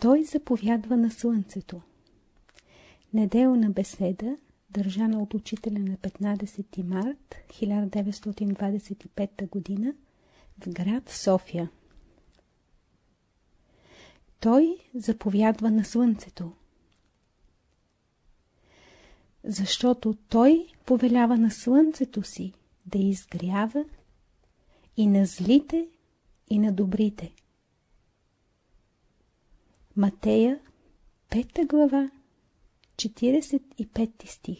Той заповядва на слънцето. Неделна беседа, държана от учителя на 15 март 1925 г. в град София. Той заповядва на слънцето. Защото той повелява на слънцето си да изгрява и на злите, и на добрите. Матея, 5 глава, 45 стих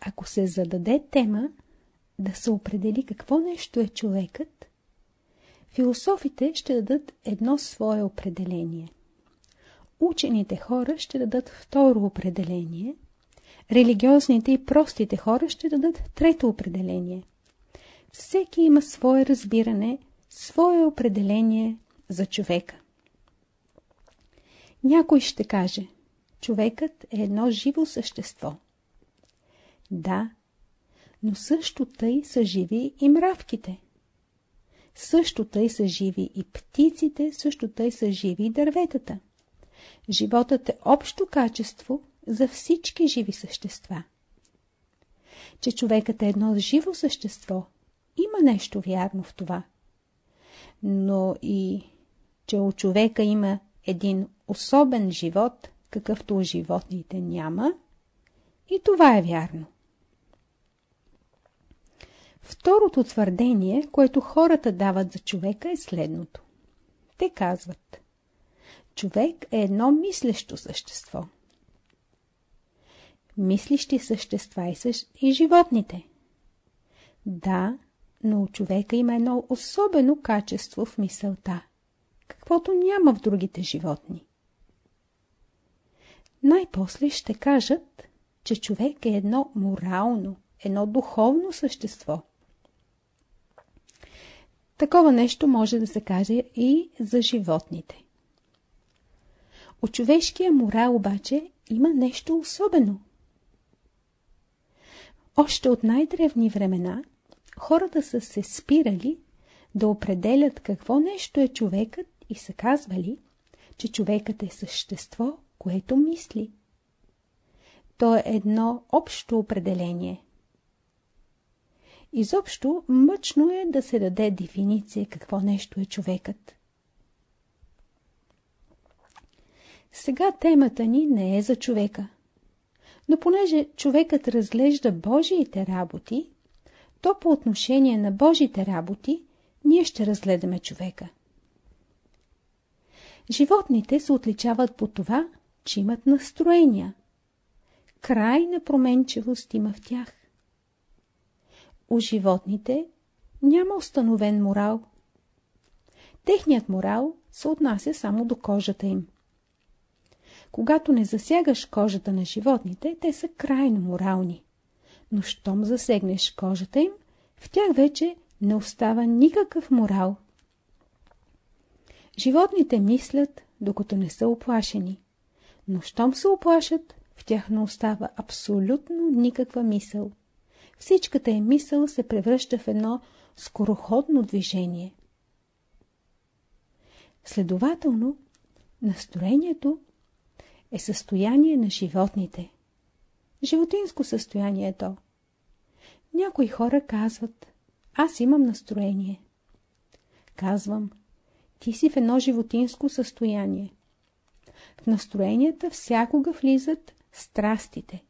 Ако се зададе тема да се определи какво нещо е човекът, философите ще дадат едно свое определение. Учените хора ще дадат второ определение, религиозните и простите хора ще дадат трето определение. Всеки има свое разбиране, свое определение за човека. Някой ще каже, човекът е едно живо същество. Да, но също тъй са живи и мравките. Също тъй са живи и птиците, също тъй са живи и дърветата. Животът е общо качество за всички живи същества. Че човекът е едно живо същество, има нещо вярно в това. Но и, че у човека има един особен живот, какъвто у животните няма, и това е вярно. Второто твърдение, което хората дават за човека е следното. Те казват Човек е едно мислещо същество. Мислищи същества и, и животните. Да, но у човека има едно особено качество в мисълта, каквото няма в другите животни. Най-после ще кажат, че човек е едно морално, едно духовно същество. Такова нещо може да се каже и за животните. От човешкия морал обаче има нещо особено. Още от най-древни времена хората са се спирали да определят какво нещо е човекът и са казвали, че човекът е същество, което мисли. То е едно общо определение. Изобщо мъчно е да се даде дефиниция какво нещо е човекът. Сега темата ни не е за човека. Но понеже човекът разглежда Божиите работи, то по отношение на Божиите работи ние ще разгледаме човека. Животните се отличават по това, че имат настроения. Крайна променчивост има в тях. У животните няма установен морал. Техният морал се отнася само до кожата им. Когато не засягаш кожата на животните, те са крайно морални. Но щом засегнеш кожата им, в тях вече не остава никакъв морал. Животните мислят, докато не са оплашени. Но щом се оплашат, в тях не остава абсолютно никаква мисъл. Всичката е мисъл се превръща в едно скороходно движение. Следователно, настроението е състояние на животните. Животинско състояние е то. Някои хора казват, аз имам настроение. Казвам, ти си в едно животинско състояние. В настроенията всякога влизат страстите.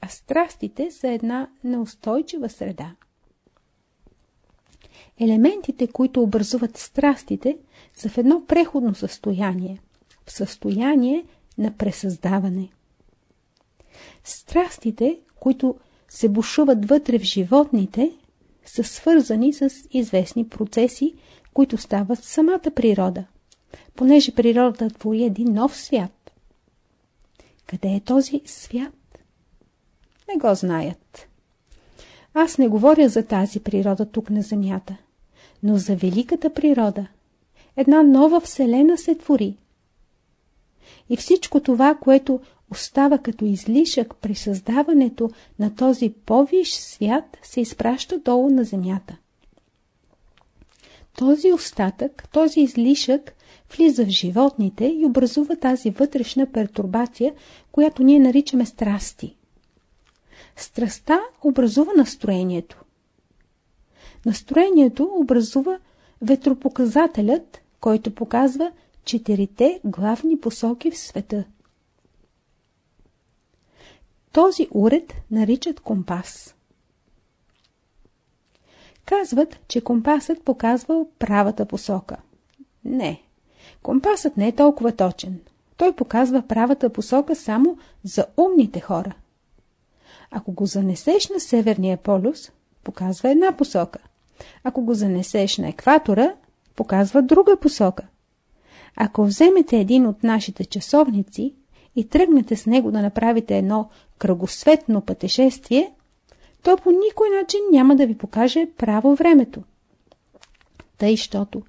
А страстите са една неустойчива среда. Елементите, които образуват страстите, са в едно преходно състояние – в състояние на пресъздаване. Страстите, които се бушуват вътре в животните, са свързани с известни процеси, които стават в самата природа, понеже природата твори един нов свят. Къде е този свят? Не го знаят. Аз не говоря за тази природа тук на Земята, но за великата природа. Една нова вселена се твори. И всичко това, което остава като излишък при създаването на този по-виш свят, се изпраща долу на земята. Този остатък, този излишък влиза в животните и образува тази вътрешна пертурбация, която ние наричаме страсти. Страстта образува настроението. Настроението образува ветропоказателят, който показва четирите главни посоки в света. Този уред наричат компас. Казват, че компасът показва правата посока. Не, компасът не е толкова точен. Той показва правата посока само за умните хора. Ако го занесеш на Северния полюс, показва една посока. Ако го занесеш на екватора, показва друга посока. Ако вземете един от нашите часовници и тръгнете с него да направите едно кръгосветно пътешествие, то по никой начин няма да ви покаже право времето. Тъй, щото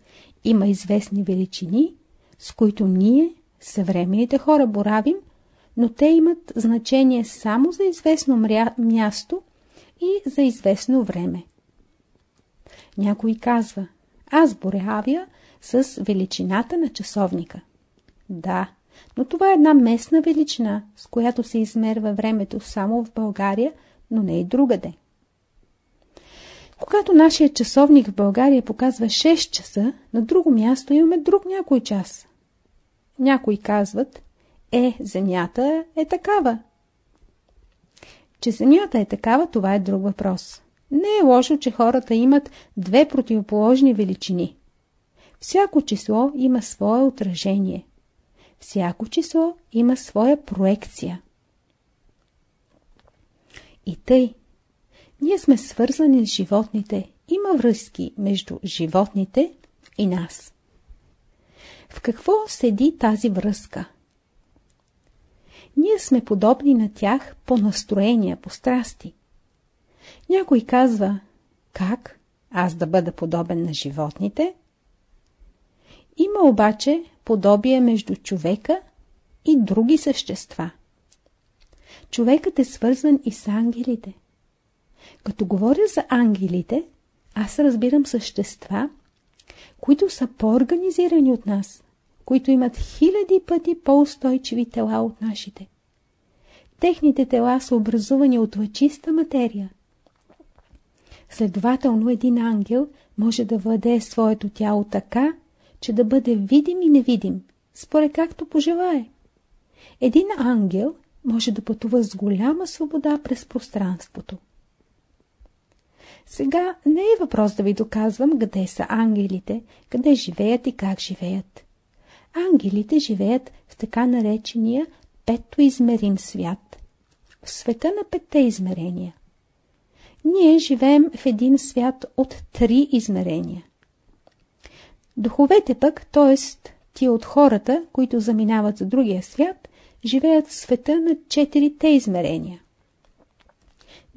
има известни величини, с които ние, съвременните хора, боравим, но те имат значение само за известно място и за известно време. Някой казва, аз боравя с величината на часовника. Да, но това е една местна величина, с която се измерва времето само в България, но не и другаде. Когато нашия часовник в България показва 6 часа, на друго място имаме друг някой час. Някои казват, е, Земята е такава. Че Земята е такава, това е друг въпрос. Не е лошо, че хората имат две противоположни величини. Всяко число има свое отражение. Всяко число има своя проекция. И тъй, ние сме свързани с животните. Има връзки между животните и нас. В какво седи тази връзка? Ние сме подобни на тях по настроения, по страсти. Някой казва, как аз да бъда подобен на животните? Има обаче подобие между човека и други същества. Човекът е свързан и с ангелите. Като говоря за ангелите, аз разбирам същества, които са по-организирани от нас, които имат хиляди пъти по-устойчиви тела от нашите. Техните тела са образувани от лъчиста материя. Следователно, един ангел може да владее своето тяло така, че да бъде видим и невидим, според както пожелае. Един ангел може да пътува с голяма свобода през пространството. Сега не е въпрос да ви доказвам къде са ангелите, къде живеят и как живеят. Ангелите живеят в така наречения пето измерим свят. В света на петте измерения. Ние живеем в един свят от три измерения. Духовете пък, т.е. ти от хората, които заминават за другия свят, живеят в света на четирите измерения.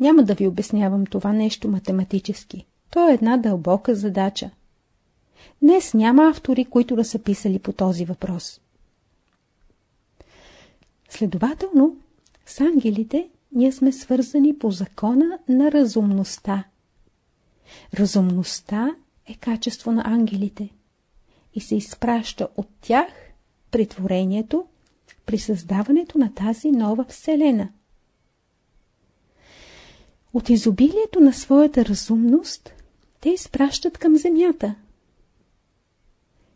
Няма да ви обяснявам това нещо математически. То е една дълбока задача. Днес няма автори, които да са писали по този въпрос. Следователно, с ангелите ние сме свързани по закона на разумността. Разумността е качество на ангелите и се изпраща от тях при творението, при създаването на тази нова вселена. От изобилието на своята разумност те изпращат към земята.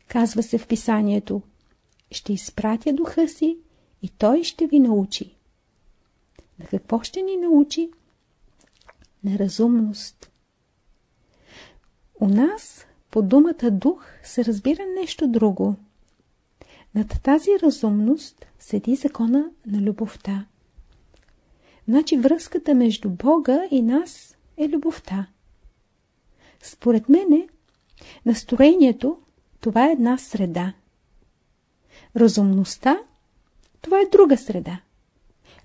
Казва се в писанието Ще изпратя духа си и той ще ви научи. На какво ще ни научи? На разумност. У нас по думата дух се разбира нещо друго. Над тази разумност седи закона на любовта. Значи връзката между Бога и нас е любовта. Според мене, настроението това е една среда. Разумността това е друга среда.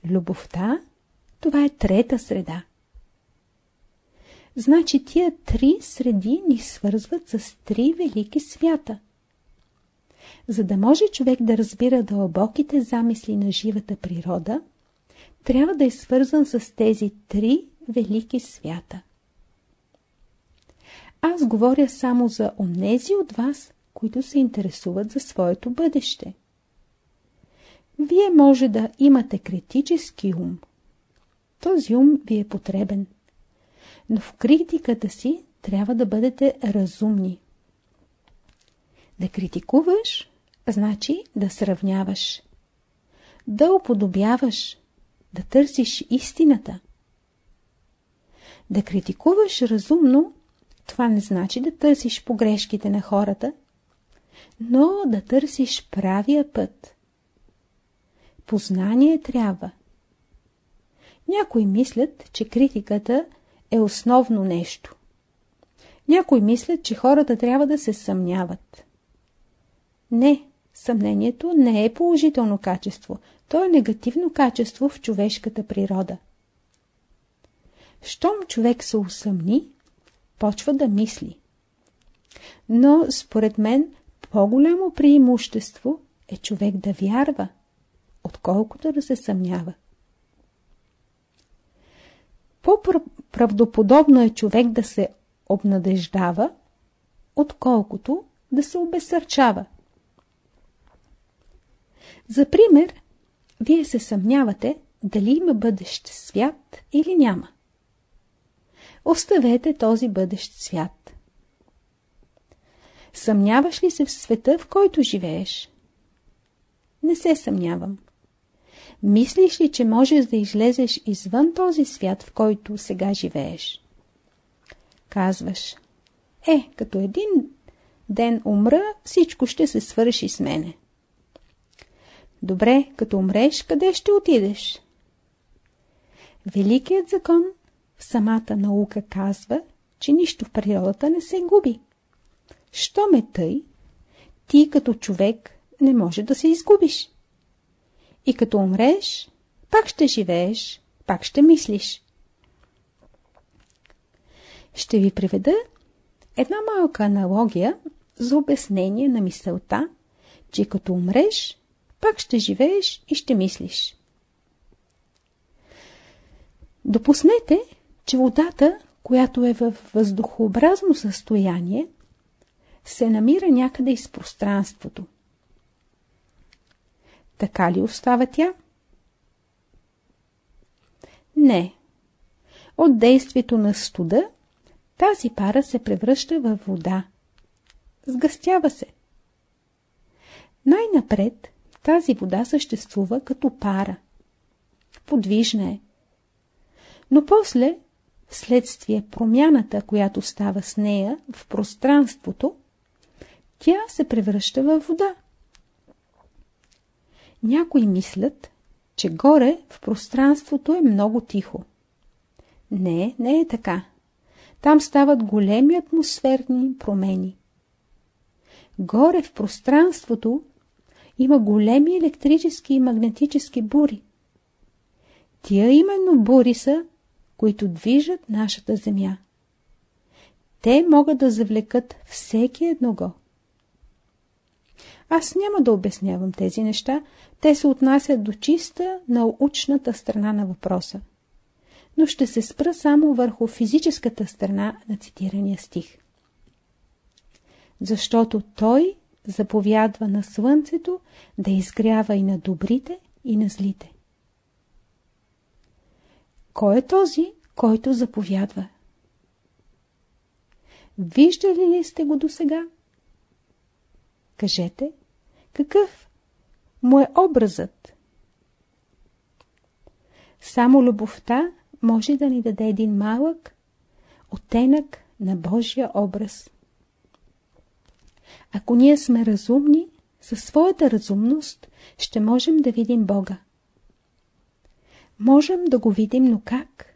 Любовта това е трета среда. Значи тия три среди ни свързват с три велики свята. За да може човек да разбира дълбоките замисли на живата природа, трябва да е свързан с тези три велики свята. Аз говоря само за онези от вас, които се интересуват за своето бъдеще. Вие може да имате критически ум. Този ум ви е потребен. Но в критиката си трябва да бъдете разумни. Да критикуваш, значи да сравняваш. Да уподобяваш, да търсиш истината. Да критикуваш разумно, това не значи да търсиш погрешките на хората, но да търсиш правия път. Познание трябва. Някои мислят, че критиката е основно нещо. Някои мислят, че хората трябва да се съмняват. Не, съмнението не е положително качество, то е негативно качество в човешката природа. Щом човек се усъмни, почва да мисли. Но, според мен, по-голямо преимущество е човек да вярва, отколкото да се съмнява. По-правдоподобно е човек да се обнадеждава, отколкото да се обесърчава. За пример, вие се съмнявате дали има бъдещ свят или няма. Оставете този бъдещ свят. Съмняваш ли се в света, в който живееш? Не се съмнявам. Мислиш ли, че можеш да излезеш извън този свят, в който сега живееш? Казваш, е, като един ден умра, всичко ще се свърши с мене. Добре, като умреш, къде ще отидеш? Великият закон в самата наука казва, че нищо в природата не се губи. Що ме тъй, ти като човек не може да се изгубиш. И като умреш, пак ще живееш, пак ще мислиш. Ще ви приведа една малка аналогия за обяснение на мисълта, че като умреш, пак ще живееш и ще мислиш. Допуснете, че водата, която е в въздухообразно състояние, се намира някъде из пространството. Така ли остава тя? Не. От действието на студа тази пара се превръща в вода. Сгъстява се. Най-напред тази вода съществува като пара. Подвижна е. Но после, вследствие промяната, която става с нея в пространството, тя се превръща в вода. Някои мислят, че горе в пространството е много тихо. Не, не е така. Там стават големи атмосферни промени. Горе в пространството има големи електрически и магнетически бури. Тия именно бури са, които движат нашата Земя. Те могат да завлекат всеки едного. Аз няма да обяснявам тези неща, те се отнасят до чиста научната страна на въпроса. Но ще се спра само върху физическата страна на цитирания стих. Защото той заповядва на слънцето да изгрява и на добрите, и на злите. Кой е този, който заповядва? Виждали ли сте го досега? Кажете, какъв му е образът? Само любовта може да ни даде един малък оттенък на Божия образ. Ако ние сме разумни, със своята разумност ще можем да видим Бога. Можем да го видим, но как?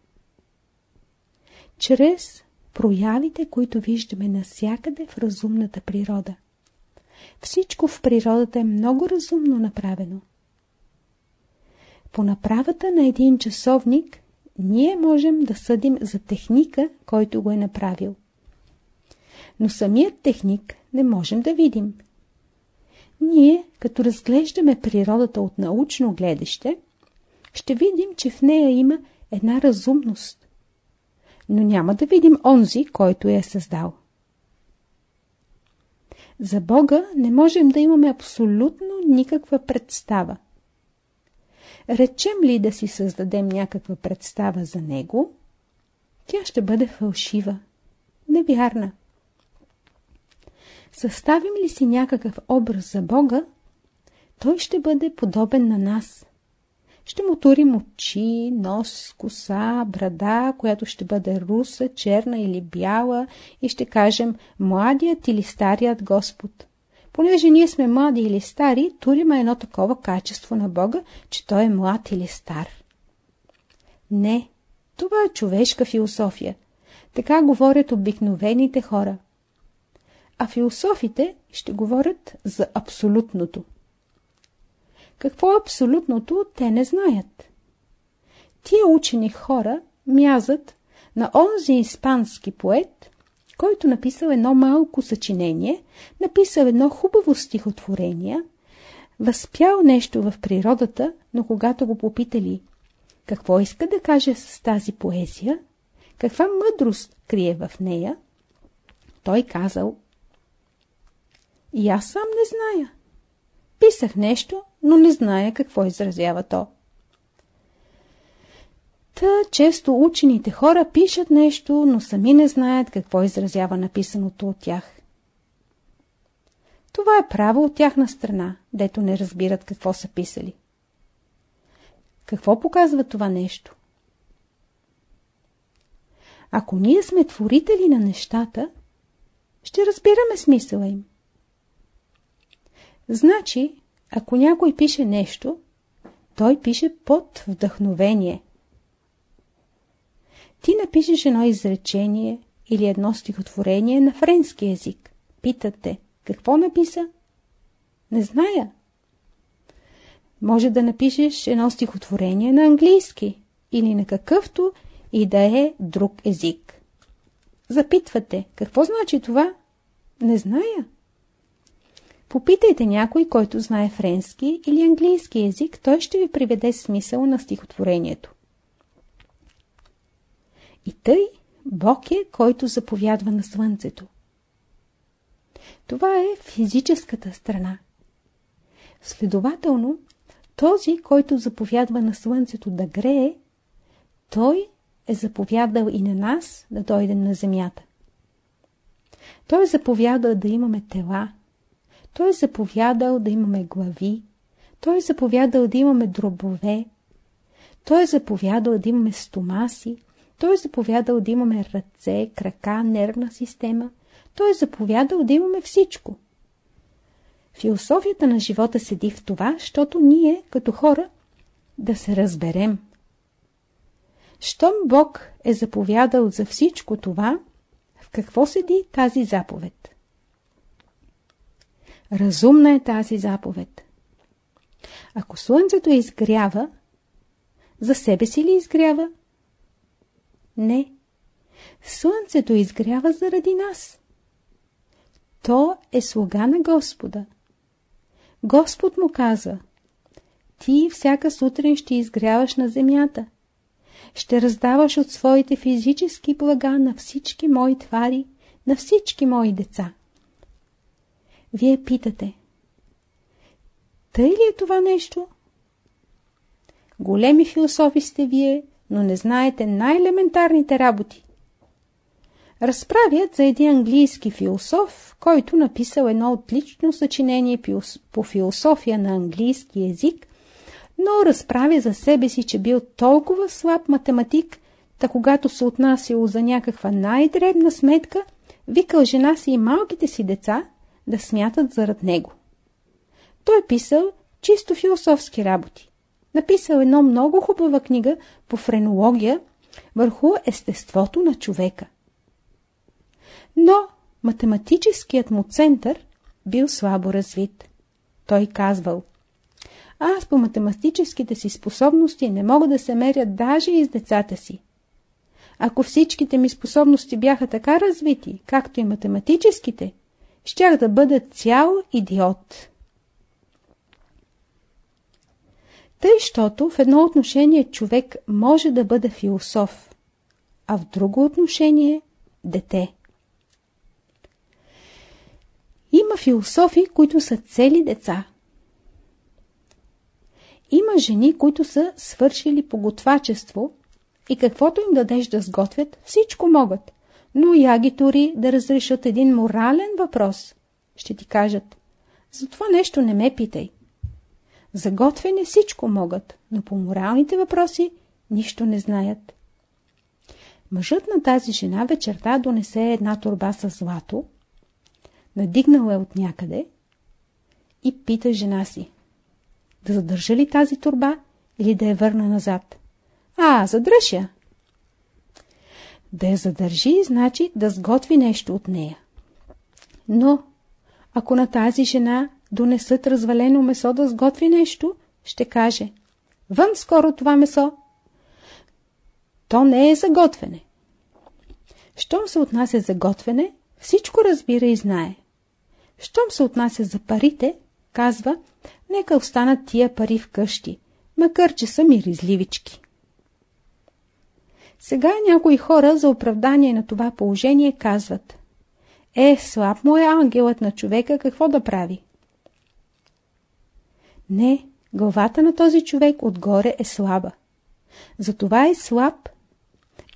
Чрез проявите, които виждаме насякъде в разумната природа. Всичко в природата е много разумно направено. По направата на един часовник ние можем да съдим за техника, който го е направил. Но самият техник не можем да видим. Ние, като разглеждаме природата от научно гледаще, ще видим, че в нея има една разумност. Но няма да видим онзи, който я е създал. За Бога не можем да имаме абсолютно никаква представа. Речем ли да си създадем някаква представа за Него, тя ще бъде фалшива, невярна. Съставим ли си някакъв образ за Бога, той ще бъде подобен на нас. Ще му турим очи, нос, коса, брада, която ще бъде руса, черна или бяла и ще кажем младият или старият Господ. Понеже ние сме млади или стари, туриме едно такова качество на Бога, че той е млад или стар. Не, това е човешка философия. Така говорят обикновените хора. А философите ще говорят за абсолютното. Какво е абсолютното, те не знаят. Тия учени хора мязат на онзи испански поет, който написал едно малко съчинение, написал едно хубаво стихотворение, възпял нещо в природата, но когато го попитали какво иска да каже с тази поезия, каква мъдрост крие в нея, той казал И аз сам не зная. Писах нещо, но не зная какво изразява то. Та често учените хора пишат нещо, но сами не знаят какво изразява написаното от тях. Това е право от тяхна страна, дето не разбират какво са писали. Какво показва това нещо? Ако ние сме творители на нещата, ще разбираме смисъла им. Значи, ако някой пише нещо, той пише под вдъхновение. Ти напишеш едно изречение или едно стихотворение на френски язик. Питате, какво написа? Не зная. Може да напишеш едно стихотворение на английски или на какъвто и да е друг език. Запитвате, какво значи това? Не зная. Попитайте някой, който знае френски или английски език, той ще ви приведе смисъл на стихотворението. И тъй Бог е, който заповядва на Слънцето. Това е физическата страна. Следователно, този, който заповядва на Слънцето да грее, той е заповядал и на нас да дойдем на земята. Той е заповядал да имаме тела, той е заповядал да имаме глави, той е заповядал да имаме дробове, той е заповядал да имаме стомаси, той е заповядал да имаме ръце, крака, нервна система, той е заповядал да имаме всичко. Философията на живота седи в това, защото ние, като хора, да се разберем. Щом Бог е заповядал за всичко това, в какво седи тази заповед? Разумна е тази заповед. Ако слънцето изгрява, за себе си ли изгрява? Не. Слънцето изгрява заради нас. То е слуга на Господа. Господ му каза, ти всяка сутрин ще изгряваш на земята. Ще раздаваш от своите физически блага на всички мои твари, на всички мои деца. Вие питате. Тъй ли е това нещо? Големи философи сте вие, но не знаете най-елементарните работи. Разправят за един английски философ, който написал едно отлично съчинение по философия на английски язик, но разправя за себе си, че бил толкова слаб математик, та когато се отнасяло за някаква най-дребна сметка, викал жена си и малките си деца да смятат зарад него. Той писал чисто философски работи. Написал едно много хубава книга по френология върху естеството на човека. Но математическият му център бил слабо развит. Той казвал Аз по математическите си способности не мога да се меря даже и с децата си. Ако всичките ми способности бяха така развити, както и математическите, щях да бъда цял идиот. Тъй, щото в едно отношение човек може да бъде философ, а в друго отношение – дете. Има философи, които са цели деца. Има жени, които са свършили поготвачество и каквото им дадеш да сготвят, всичко могат. Но я ги тори да разрешат един морален въпрос. Ще ти кажат, за това нещо не ме питай. За готвене всичко могат, но по моралните въпроси нищо не знаят. Мъжът на тази жена вечерта донесе една турба с злато, надигнал е от някъде и пита жена си. Да задържа ли тази турба или да я върна назад? А, задръж я. Да я задържи, значи да сготви нещо от нея. Но, ако на тази жена донесат развалено месо да сготви нещо, ще каже Вън скоро това месо. То не е за готвене. Щом се отнася за готвене, всичко разбира и знае. Щом се отнася за парите, казва, нека останат тия пари в къщи, макар че са миризливички. Сега някои хора за оправдание на това положение казват Е, слаб му е ангелът на човека, какво да прави? Не, главата на този човек отгоре е слаба. Затова е слаб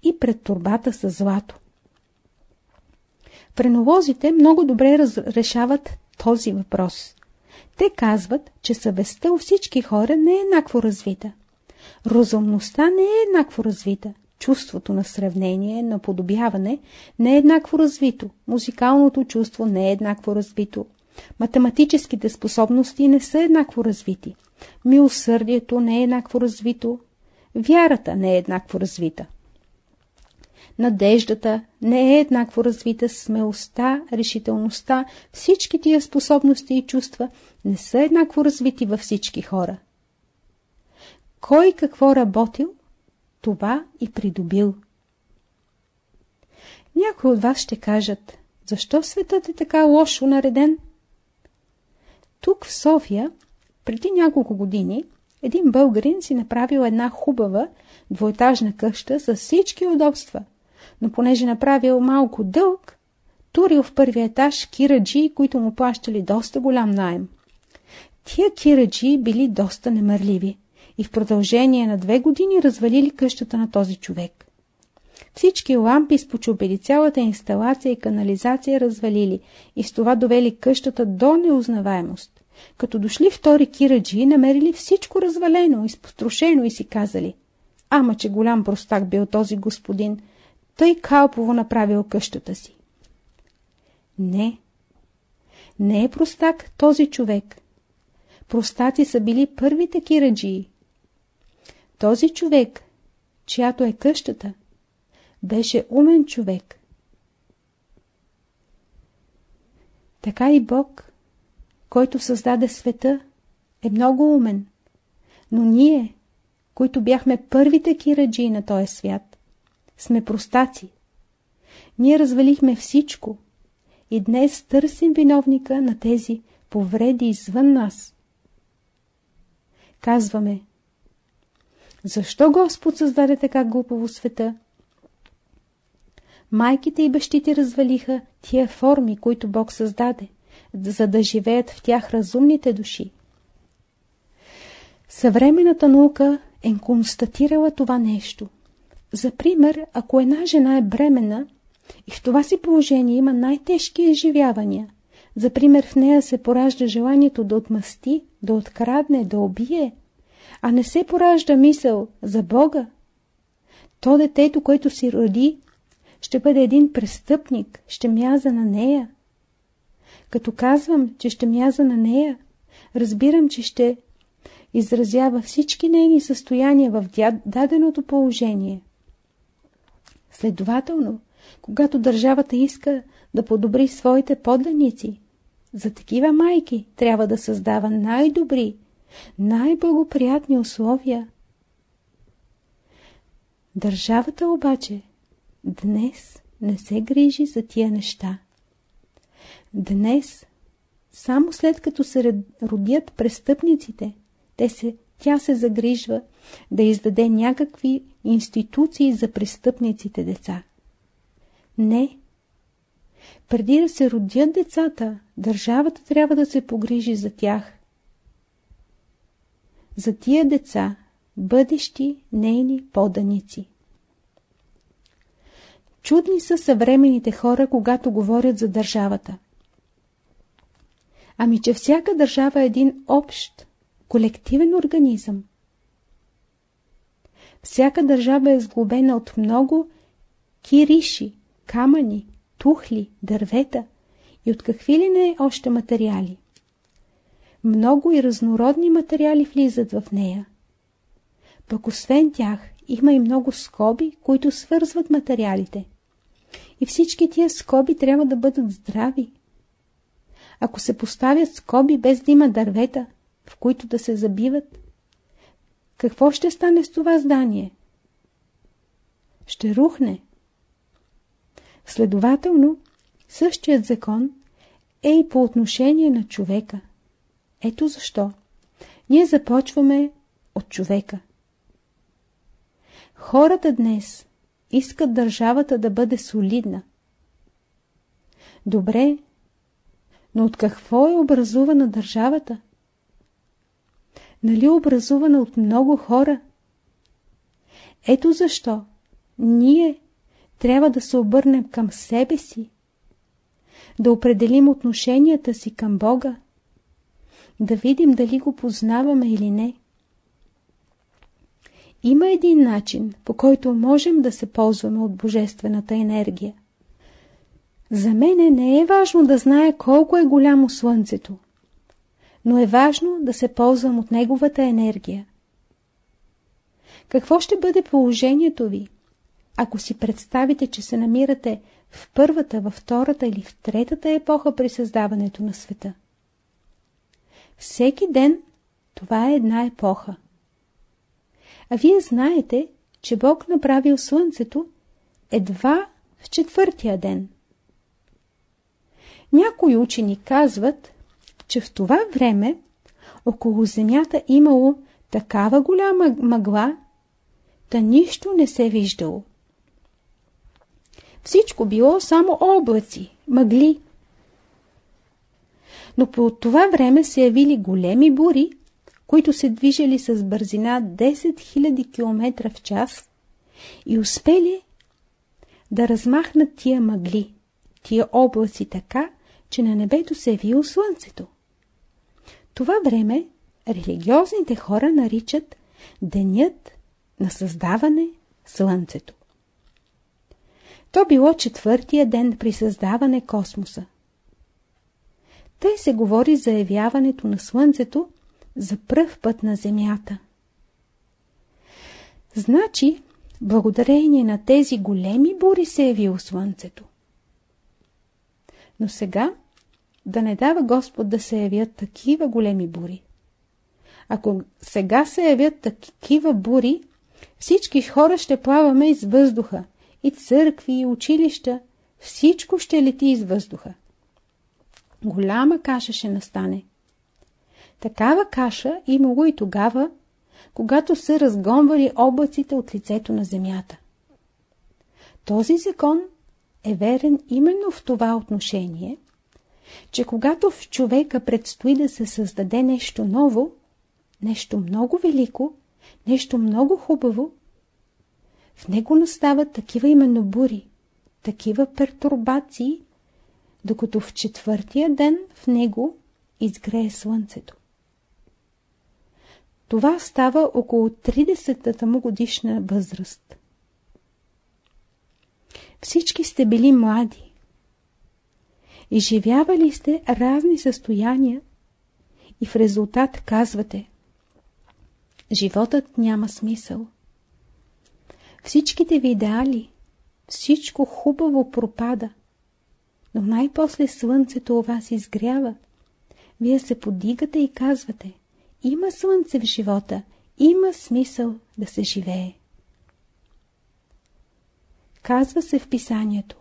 и пред турбата с злато. Пренолозите много добре разрешават този въпрос. Те казват, че съвестта у всички хора не е еднакво развита. Разумността не е еднакво развита. Чувството на сравнение, на подобяване не е еднакво развито. Музикалното чувство не е еднакво развито. Математическите способности не са еднакво развити. Милосърдието не е еднакво развито. Вярата не е еднакво развита. Надеждата не е еднакво развита, смелостта, решителността, всички тия способности и чувства не са еднакво развити във всички хора. Кой какво работил, това и придобил. Някои от вас ще кажат, защо светът е така лошо нареден? Тук в София, преди няколко години, един българин си направил една хубава двоетажна къща с всички удобства, но понеже направил малко дълг, турил в първия етаж кираджи, които му плащали доста голям найем. Тия кираджи били доста немърливи и в продължение на две години развалили къщата на този човек. Всички лампи спочубили, цялата инсталация и канализация развалили и с това довели къщата до неузнаваемост. Като дошли втори кираджи, намерили всичко развалено, изпострошено и си казали Ама, че голям простак бил този господин, тъй калпово направил къщата си. Не, не е простак този човек. Простаци са били първите кираджии. Този човек, чиято е къщата, беше умен човек. Така и Бог, който създаде света, е много умен. Но ние, които бяхме първите кираджии на този свят, сме простаци. Ние развалихме всичко и днес търсим виновника на тези повреди извън нас. Казваме, защо Господ създаде така глупаво света? Майките и бащите развалиха тия форми, които Бог създаде, за да живеят в тях разумните души. Съвременната наука е констатирала това нещо. За пример, ако една жена е бремена и в това си положение има най-тежки изживявания, за пример в нея се поражда желанието да отмъсти, да открадне, да убие, а не се поражда мисъл за Бога, то детето, което си роди, ще бъде един престъпник, ще мяза на нея. Като казвам, че ще мяза на нея, разбирам, че ще изразява всички нейни състояния в даденото положение. Следователно, когато държавата иска да подобри своите подданици, за такива майки трябва да създава най-добри, най-благоприятни условия. Държавата обаче днес не се грижи за тия неща. Днес, само след като се родят престъпниците, те се, тя се загрижва да издаде някакви институции за престъпниците деца. Не. Преди да се родят децата, държавата трябва да се погрижи за тях. За тия деца, бъдещи нейни поданици. Чудни са съвременните хора, когато говорят за държавата. Ами, че всяка държава е един общ, колективен организъм. Всяка държава е сглобена от много кириши, камъни, тухли, дървета и от какви ли не още материали. Много и разнородни материали влизат в нея. Пък освен тях има и много скоби, които свързват материалите. И всички тия скоби трябва да бъдат здрави. Ако се поставят скоби без да има дървета, в които да се забиват, какво ще стане с това здание? Ще рухне. Следователно, същият закон е и по отношение на човека. Ето защо. Ние започваме от човека. Хората днес искат държавата да бъде солидна. Добре, но от какво е образувана държавата? Нали е образувана от много хора? Ето защо ние трябва да се обърнем към себе си, да определим отношенията си към Бога, да видим дали го познаваме или не. Има един начин, по който можем да се ползваме от божествената енергия. За мене не е важно да знае колко е голямо Слънцето, но е важно да се ползвам от неговата енергия. Какво ще бъде положението ви, ако си представите, че се намирате в първата, във втората или в третата епоха при създаването на света? Всеки ден това е една епоха. А вие знаете, че Бог направил Слънцето едва в четвъртия ден. Някои учени казват, че в това време около Земята имало такава голяма мъгла, та нищо не се виждало. Всичко било само облаци, мъгли. Но по това време се явили големи бури, които се движели с бързина 10 000 км в час и успели да размахнат тия мъгли, тия облаци така, че на небето се е явило слънцето. Това време религиозните хора наричат денят на създаване слънцето. То било четвъртия ден при създаване космоса. Тъй се говори за явяването на Слънцето за пръв път на Земята. Значи, благодарение на тези големи бури се е явило Слънцето. Но сега да не дава Господ да се явят такива големи бури. Ако сега се явят такива бури, всички хора ще плаваме из въздуха, и църкви, и училища, всичко ще лети из въздуха. Голяма каша ще настане. Такава каша имало и тогава, когато са разгонвали облаците от лицето на земята. Този закон е верен именно в това отношение, че когато в човека предстои да се създаде нещо ново, нещо много велико, нещо много хубаво, в него настават такива именно бури, такива пертурбации, докато в четвъртия ден в него изгрее слънцето. Това става около 30-та му годишна възраст. Всички сте били млади. Изживявали сте разни състояния и в резултат казвате Животът няма смисъл. Всичките ви идеали, всичко хубаво пропада, но най-после слънцето у вас изгрява. Вие се подигате и казвате, има слънце в живота, има смисъл да се живее. Казва се в писанието.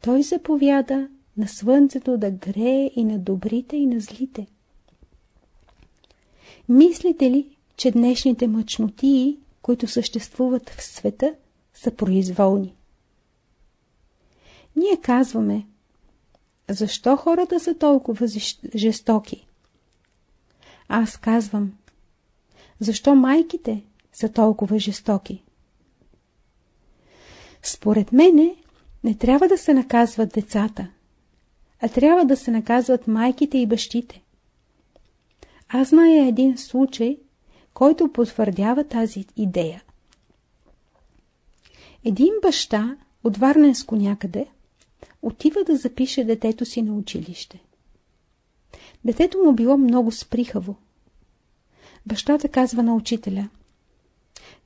Той заповяда на слънцето да грее и на добрите и на злите. Мислите ли, че днешните мъчнотии които съществуват в света, са произволни. Ние казваме, защо хората са толкова жестоки? Аз казвам, защо майките са толкова жестоки? Според мене не трябва да се наказват децата, а трябва да се наказват майките и бащите. Аз зная един случай, който потвърдява тази идея. Един баща от Варненско някъде отива да запише детето си на училище. Детето му било много сприхаво. Бащата казва на учителя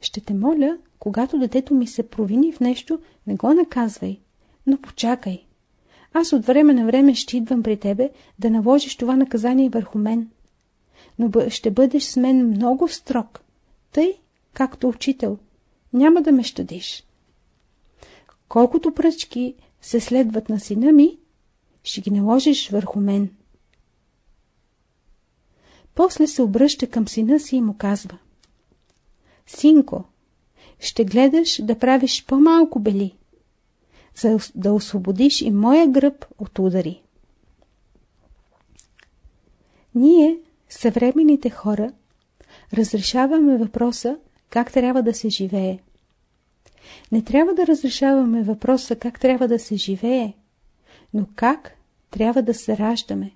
Ще те моля, когато детето ми се провини в нещо, не го наказвай, но почакай. Аз от време на време ще идвам при тебе да наложиш това наказание върху мен. Но ще бъдеш с мен много строг, тъй както учител. Няма да ме щадиш. Колкото пръчки се следват на сина ми, ще ги наложиш върху мен. После се обръща към сина си и му казва Синко, ще гледаш да правиш по-малко бели, за да освободиш и моя гръб от удари. Ние, съвременните хора, разрешаваме въпроса как трябва да се живее. Не трябва да разрешаваме въпроса как трябва да се живее, но как трябва да се раждаме.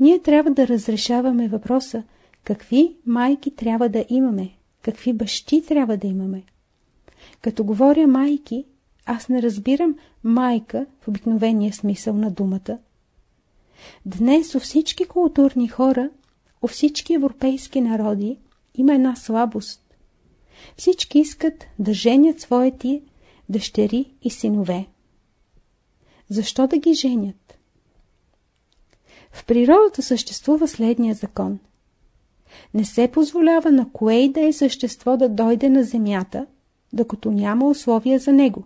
Ние трябва да разрешаваме въпроса какви майки трябва да имаме, какви бащи трябва да имаме. Като говоря майки, аз не разбирам майка в обикновения смисъл на думата. Днес у всички културни хора, у всички европейски народи има една слабост. Всички искат да женят своите дъщери и синове. Защо да ги женят? В природата съществува следния закон. Не се позволява на кое и да е същество да дойде на земята, докато няма условия за него.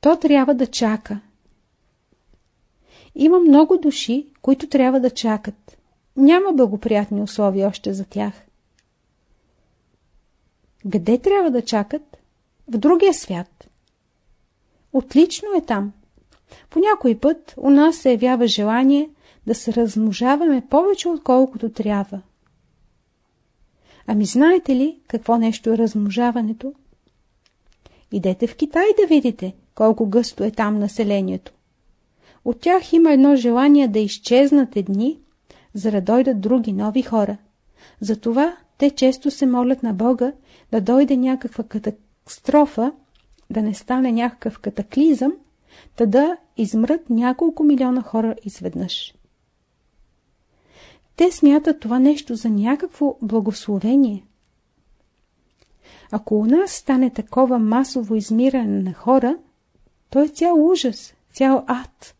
То трябва да чака. Има много души, които трябва да чакат. Няма благоприятни условия още за тях. Къде трябва да чакат? В другия свят. Отлично е там. По някой път у нас се явява желание да се размножаваме повече отколкото трябва. Ами знаете ли какво нещо е размножаването? Идете в Китай да видите колко гъсто е там населението. От тях има едно желание да изчезнат едни, за да дойдат други нови хора. Затова те често се молят на Бога да дойде някаква катастрофа, да не стане някакъв катаклизъм, та да измрат няколко милиона хора изведнъж. Те смятат това нещо за някакво благословение. Ако у нас стане такова масово измиране на хора, то е цял ужас, цял ад.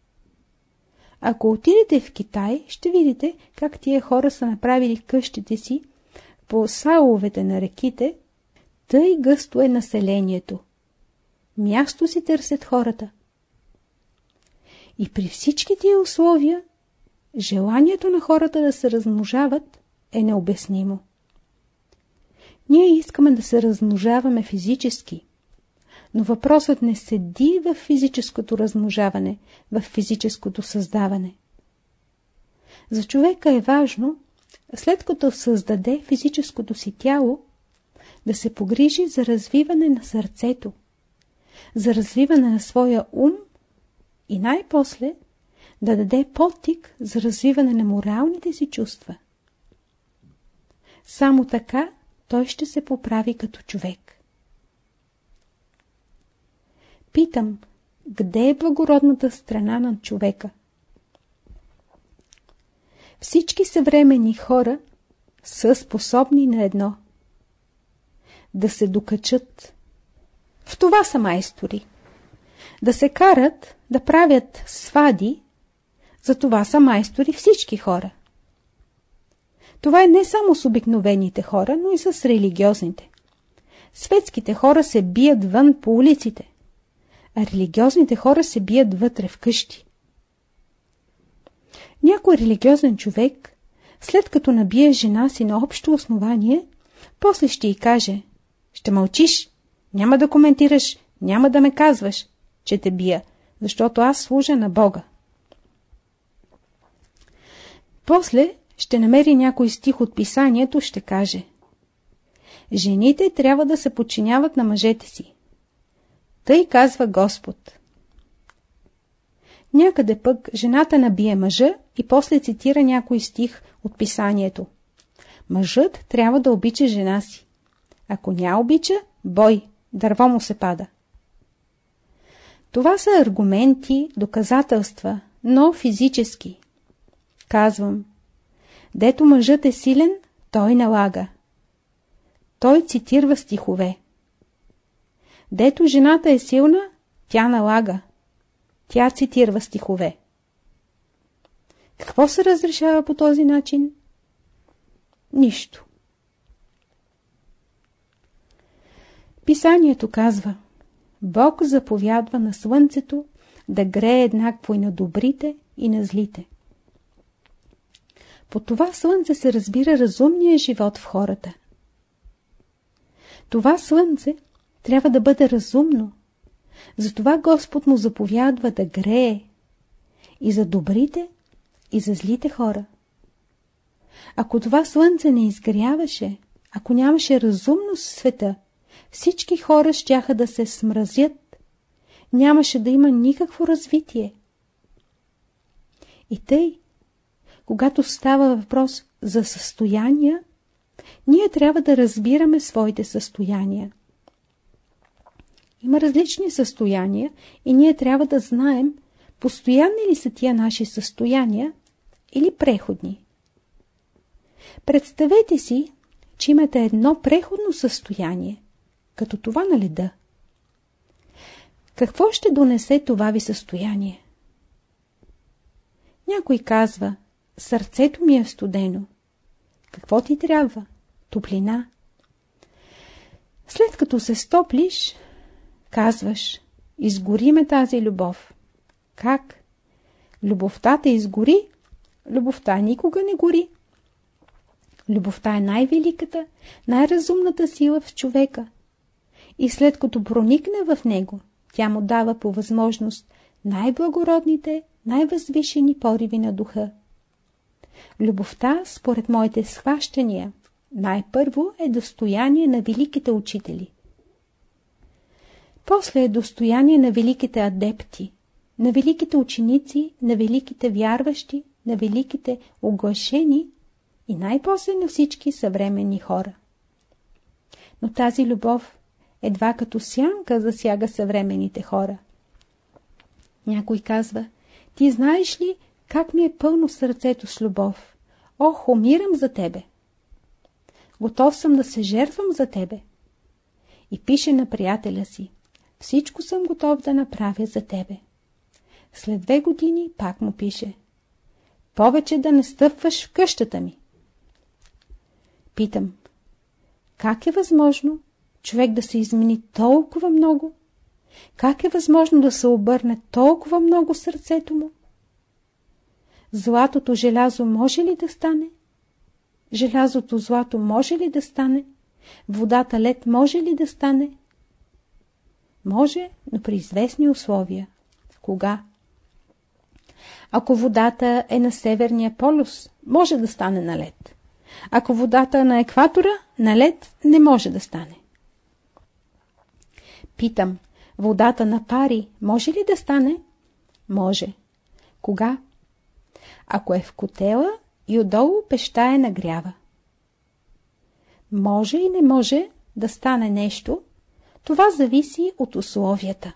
Ако отидете в Китай, ще видите как тия хора са направили къщите си по саловете на реките, тъй гъсто е населението. Място си търсят хората. И при всички тия условия, желанието на хората да се размножават е необяснимо. Ние искаме да се размножаваме физически, но въпросът не седи в физическото размножаване, в физическото създаване. За човека е важно, след като създаде физическото си тяло, да се погрижи за развиване на сърцето, за развиване на своя ум и най-после да даде потик за развиване на моралните си чувства. Само така той ще се поправи като човек. Питам, къде е благородната страна на човека? Всички съвремени хора са способни на едно – да се докачат. В това са майстори. Да се карат, да правят свади, за това са майстори всички хора. Това е не само с обикновените хора, но и с религиозните. Светските хора се бият вън по улиците, а религиозните хора се бият вътре в къщи. Някой религиозен човек, след като набие жена си на общо основание, после ще й каже «Ще мълчиш, няма да коментираш няма да ме казваш, че те бия, защото аз служа на Бога. После ще намери някой стих от писанието, ще каже Жените трябва да се подчиняват на мъжете си. Тъй казва Господ. Някъде пък жената набие мъжа и после цитира някой стих от писанието. Мъжът трябва да обича жена си. Ако ня обича, бой, дърво му се пада. Това са аргументи, доказателства, но физически. Казвам, дето мъжът е силен, той налага. Той цитирва стихове. Дето жената е силна, тя налага. Тя цитирва стихове. Какво се разрешава по този начин? Нищо. Писанието казва Бог заповядва на слънцето да грее еднакво и на добрите, и на злите. По това слънце се разбира разумния живот в хората. Това слънце трябва да бъде разумно. Затова Господ му заповядва да грее и за добрите, и за злите хора. Ако това слънце не изгряваше, ако нямаше разумност в света, всички хора щяха да се смразят. Нямаше да има никакво развитие. И тъй, когато става въпрос за състояния, ние трябва да разбираме своите състояния. Има различни състояния и ние трябва да знаем, постоянни ли са тия наши състояния или преходни. Представете си, че имате едно преходно състояние, като това на леда. Какво ще донесе това ви състояние? Някой казва, сърцето ми е студено. Какво ти трябва? Топлина. След като се стоплиш, казваш, изгори ме тази любов. Как? Любовта те изгори? Любовта никога не гори. Любовта е най-великата, най-разумната сила в човека. И след като проникне в него, тя му дава по възможност най-благородните, най-възвишени пориви на духа. Любовта, според моите схващания, най-първо е достояние на великите учители. После е достояние на великите адепти, на великите ученици, на великите вярващи, на великите оглашени и най-после на всички съвременни хора. Но тази любов едва като сянка засяга съвременните хора. Някой казва, ти знаеш ли как ми е пълно сърцето с любов? Ох, умирам за тебе! Готов съм да се жертвам за тебе. И пише на приятеля си, всичко съм готов да направя за тебе. След две години пак му пише, повече да не стъпваш в къщата ми. Питам, как е възможно човек да се измени толкова много? Как е възможно да се обърне толкова много сърцето му? Златото желязо може ли да стане? Желязото злато може ли да стане? Водата лед може ли да стане? Може, но при известни условия. Кога? Ако водата е на северния полюс, може да стане на лед. Ако водата е на екватора, на лед не може да стане. Питам, водата на пари може ли да стане? Може. Кога? Ако е в котела и отдолу пеща е нагрява. Може и не може да стане нещо, това зависи от условията.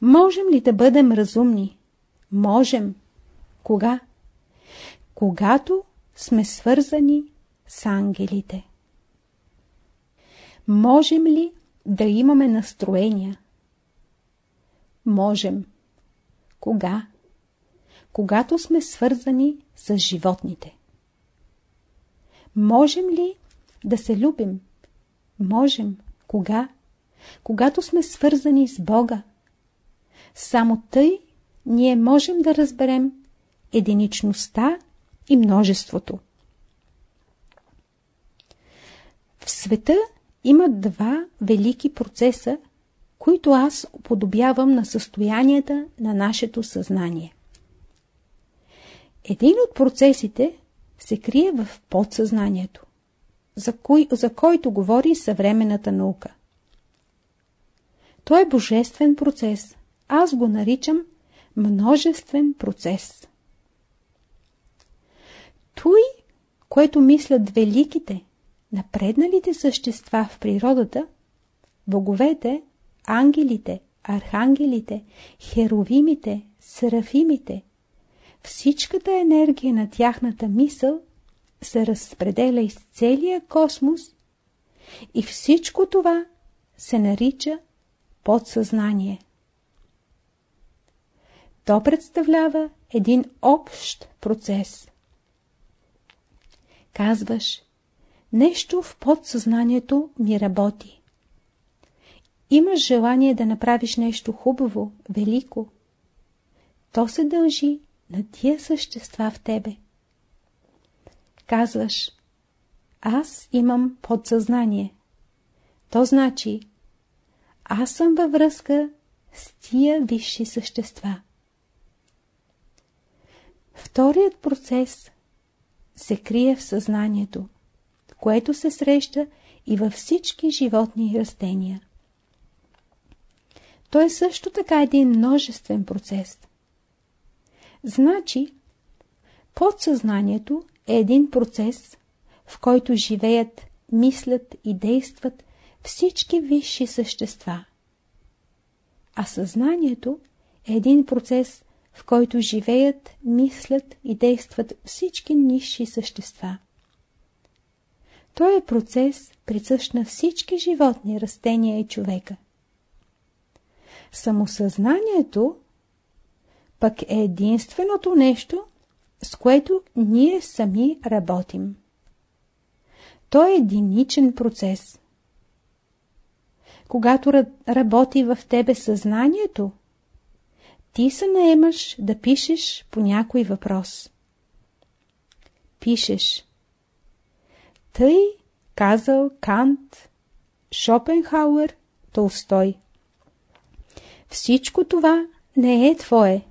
Можем ли да бъдем разумни? Можем. Кога? Когато сме свързани с ангелите. Можем ли да имаме настроения? Можем. Кога? Когато сме свързани с животните. Можем ли да се любим? Можем. Кога? Когато сме свързани с Бога. Само тъй ние можем да разберем единичността и множеството. В света има два велики процеса, които аз уподобявам на състоянията на нашето съзнание. Един от процесите се крие в подсъзнанието, за, кой, за който говори съвременната наука. Той е божествен процес. Аз го наричам множествен процес. Той, което мислят великите, напредналите същества в природата, боговете, ангелите, архангелите, херовимите, серафимите, всичката енергия на тяхната мисъл се разпределя из целия космос и всичко това се нарича подсъзнание. То представлява един общ процес. Казваш, нещо в подсъзнанието ми работи. Имаш желание да направиш нещо хубаво, велико. То се дължи на тия същества в тебе. Казваш, аз имам подсъзнание. То значи, аз съм във връзка с тия висши същества. Вторият процес се крие в съзнанието, което се среща и във всички животни и растения. Той е също така един множествен процес. Значи, подсъзнанието е един процес, в който живеят, мислят и действат всички висши същества. А съзнанието е един процес, в който живеят, мислят и действат всички низши същества. Той е процес, присъщ на всички животни, растения и човека. Самосъзнанието пък е единственото нещо, с което ние сами работим. То е единичен процес. Когато работи в тебе съзнанието, ти се наемаш да пишеш по някой въпрос. Пишеш. Тъй казал Кант, Шопенхауер, Толстой. Всичко това не е твое.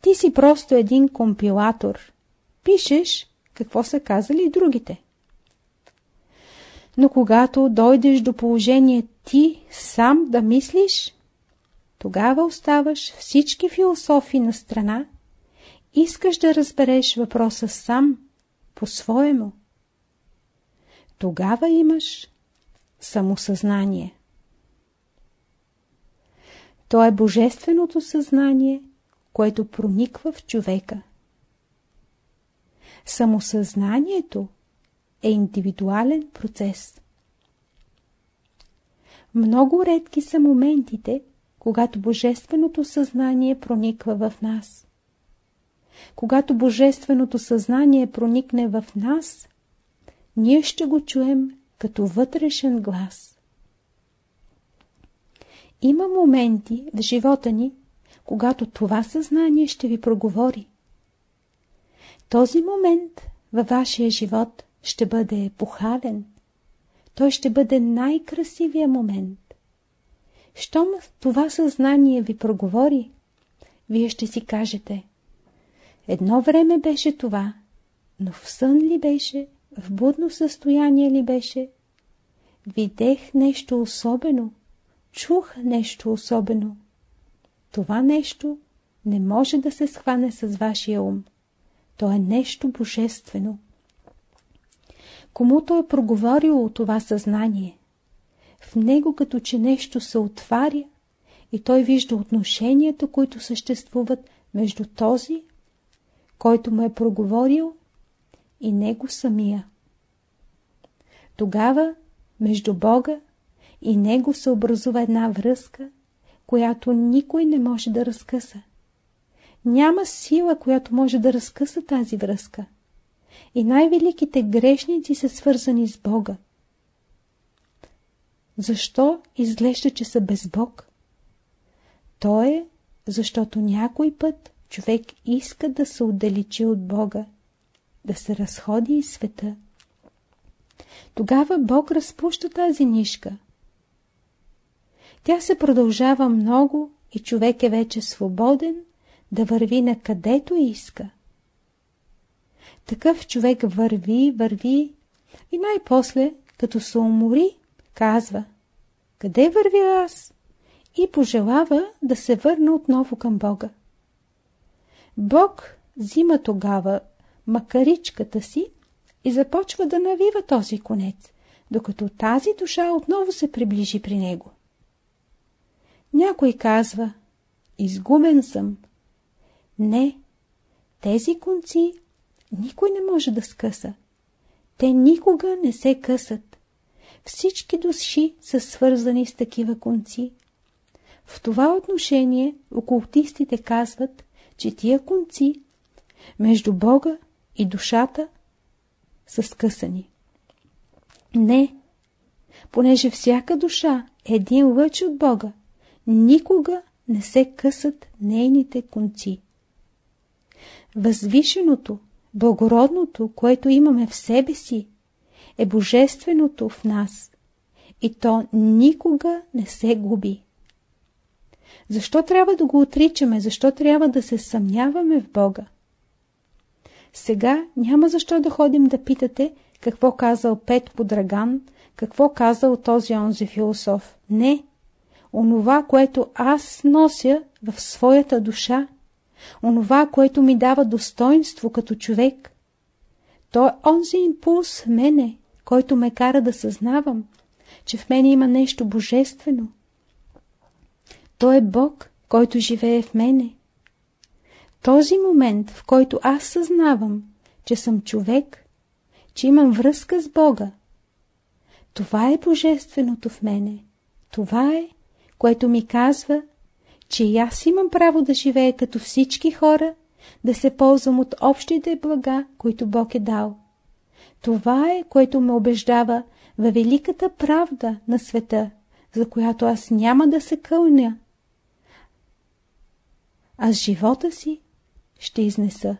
Ти си просто един компилатор. Пишеш какво са казали другите. Но когато дойдеш до положение ти сам да мислиш, тогава оставаш всички философии на страна, искаш да разбереш въпроса сам, по-своему. Тогава имаш самосъзнание. То е божественото съзнание, което прониква в човека. Самосъзнанието е индивидуален процес. Много редки са моментите, когато Божественото съзнание прониква в нас. Когато Божественото съзнание проникне в нас, ние ще го чуем като вътрешен глас. Има моменти в живота ни, когато това съзнание ще ви проговори. Този момент във вашия живот ще бъде епохален. Той ще бъде най-красивия момент. Щом това съзнание ви проговори, вие ще си кажете Едно време беше това, но в сън ли беше, в будно състояние ли беше? Видех нещо особено, чух нещо особено. Това нещо не може да се схване с вашия ум. То е нещо божествено. Комуто е проговорило това съзнание, в него като че нещо се отваря и той вижда отношенията, които съществуват между този, който му е проговорил и него самия. Тогава между Бога и него се образува една връзка, която никой не може да разкъса. Няма сила, която може да разкъса тази връзка. И най-великите грешници са свързани с Бога. Защо изглежда, че са без Бог? То е, защото някой път човек иска да се отдалечи от Бога, да се разходи из света. Тогава Бог разпуща тази нишка. Тя се продължава много и човек е вече свободен да върви на където иска. Такъв човек върви, върви и най-после, като се умори, казва Къде вървя аз? И пожелава да се върне отново към Бога. Бог взима тогава макаричката си и започва да навива този конец, докато тази душа отново се приближи при него. Някой казва, изгубен съм. Не, тези конци никой не може да скъса. Те никога не се късат. Всички души са свързани с такива конци. В това отношение окултистите казват, че тия конци между Бога и душата са скъсани. Не, понеже всяка душа е един лъч от Бога, никога не се късат нейните конци. Възвишеното, благородното, което имаме в себе си, е божественото в нас и то никога не се губи. Защо трябва да го отричаме? Защо трябва да се съмняваме в Бога? Сега няма защо да ходим да питате какво казал Пет Подраган, какво казал този онзи философ. Не, онова, което аз нося в своята душа, онова, което ми дава достоинство като човек, то е онзи импулс в мене, който ме кара да съзнавам, че в мене има нещо божествено. Той е Бог, който живее в мене. Този момент, в който аз съзнавам, че съм човек, че имам връзка с Бога, това е божественото в мене. Това е, което ми казва, че и аз имам право да живея като всички хора, да се ползвам от общите блага, които Бог е дал. Това е, което ме убеждава във великата правда на света, за която аз няма да се кълня. Аз живота си ще изнеса.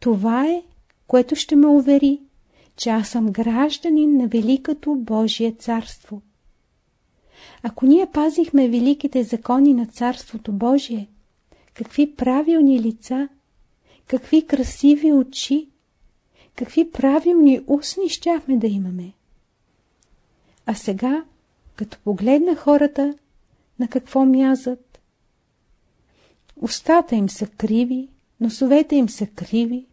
Това е, което ще ме увери, че аз съм гражданин на Великото Божие царство. Ако ние пазихме великите закони на Царството Божие, какви правилни лица, какви красиви очи, какви правилни устни щяхме да имаме. А сега, като погледна хората, на какво мязат? Устата им са криви, носовете им са криви,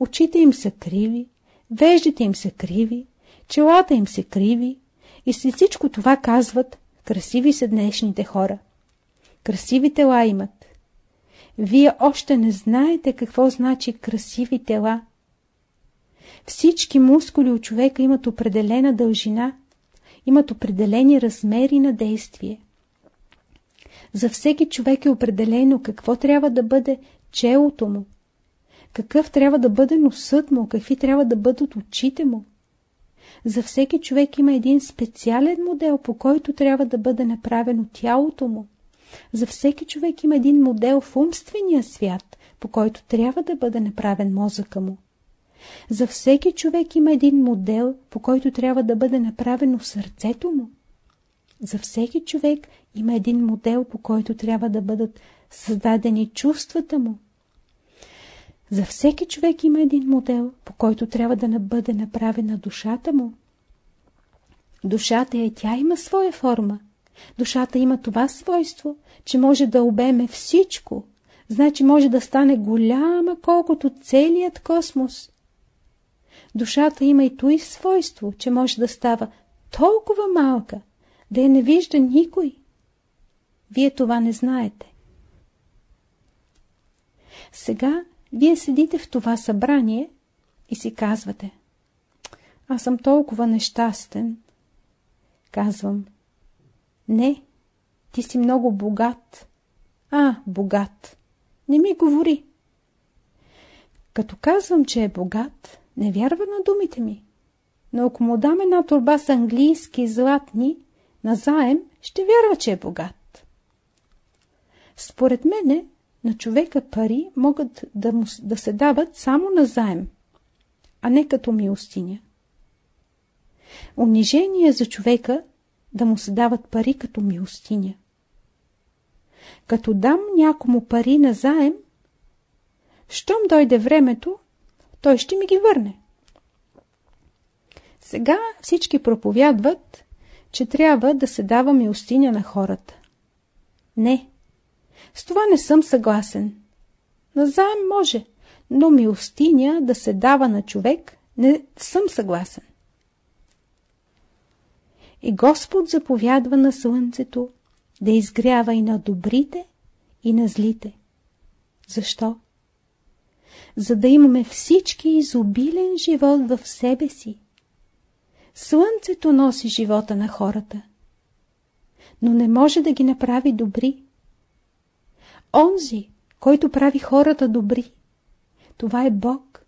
очите им са криви, веждите им са криви, челата им са криви и след всичко това казват красиви са днешните хора. Красиви тела имат. Вие още не знаете какво значи красиви тела. Всички мускули у човека имат определена дължина, имат определени размери на действие. За всеки човек е определено какво трябва да бъде челото му, какъв трябва да бъде носът му, какви трябва да бъдат очите му. За всеки човек има един специален модел, по който трябва да бъде направено тялото му. За всеки човек има един модел в умствения свят, по който трябва да бъде направен мозъка му. За всеки човек има един модел, по който трябва да бъде направено сърцето му. За всеки човек има един модел, по който трябва да бъдат създадени чувствата му. За всеки човек има един модел, по който трябва да бъде направена душата му. Душата е, тя има своя форма. Душата има това свойство, че може да обеме всичко, значи може да стане голяма, колкото целият космос. Душата има и той свойство, че може да става толкова малка, да я не вижда никой. Вие това не знаете. Сега вие седите в това събрание и си казвате Аз съм толкова нещастен. Казвам Не, ти си много богат. А, богат. Не ми говори. Като казвам, че е богат, не вярва на думите ми. Но ако му дам една турба с английски златни, назаем, ще вярва, че е богат. Според мене, на човека пари могат да, му, да се дават само на заем, а не като милостиня. Унижение за човека да му се дават пари като милостиня. Като дам някому пари на заем, щом дойде времето, той ще ми ги върне. Сега всички проповядват, че трябва да се дава милостиня на хората. Не, с това не съм съгласен. Назаем може, но милостиня да се дава на човек не съм съгласен. И Господ заповядва на слънцето да изгрява и на добрите, и на злите. Защо? За да имаме всички изобилен живот в себе си. Слънцето носи живота на хората, но не може да ги направи добри. Онзи, който прави хората добри, това е Бог.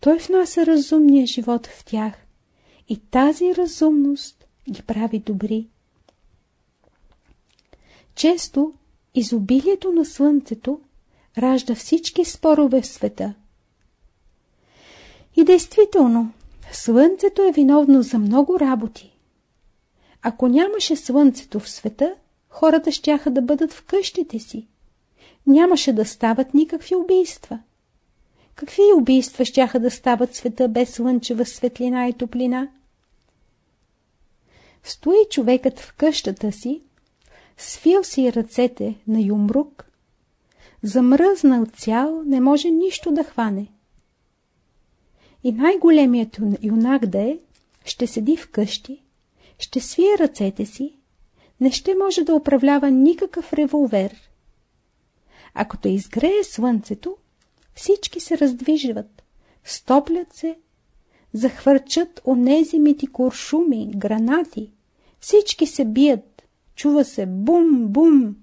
Той внася разумния живот в тях и тази разумност ги прави добри. Често изобилието на Слънцето ражда всички спорове в света. И действително, Слънцето е виновно за много работи. Ако нямаше Слънцето в света, хората щяха да бъдат в къщите си. Нямаше да стават никакви убийства. Какви убийства щяха да стават света без слънчева светлина и топлина? Стои човекът в къщата си, свил си ръцете на юмрук, замръзнал цял, не може нищо да хване. И най-големият юнак да е, ще седи в къщи, ще свие ръцете си, не ще може да управлява никакъв револвер. Ако те изгрее слънцето, всички се раздвижват, стоплят се, захвърчат онези мити куршуми, гранати, всички се бият, чува се бум-бум.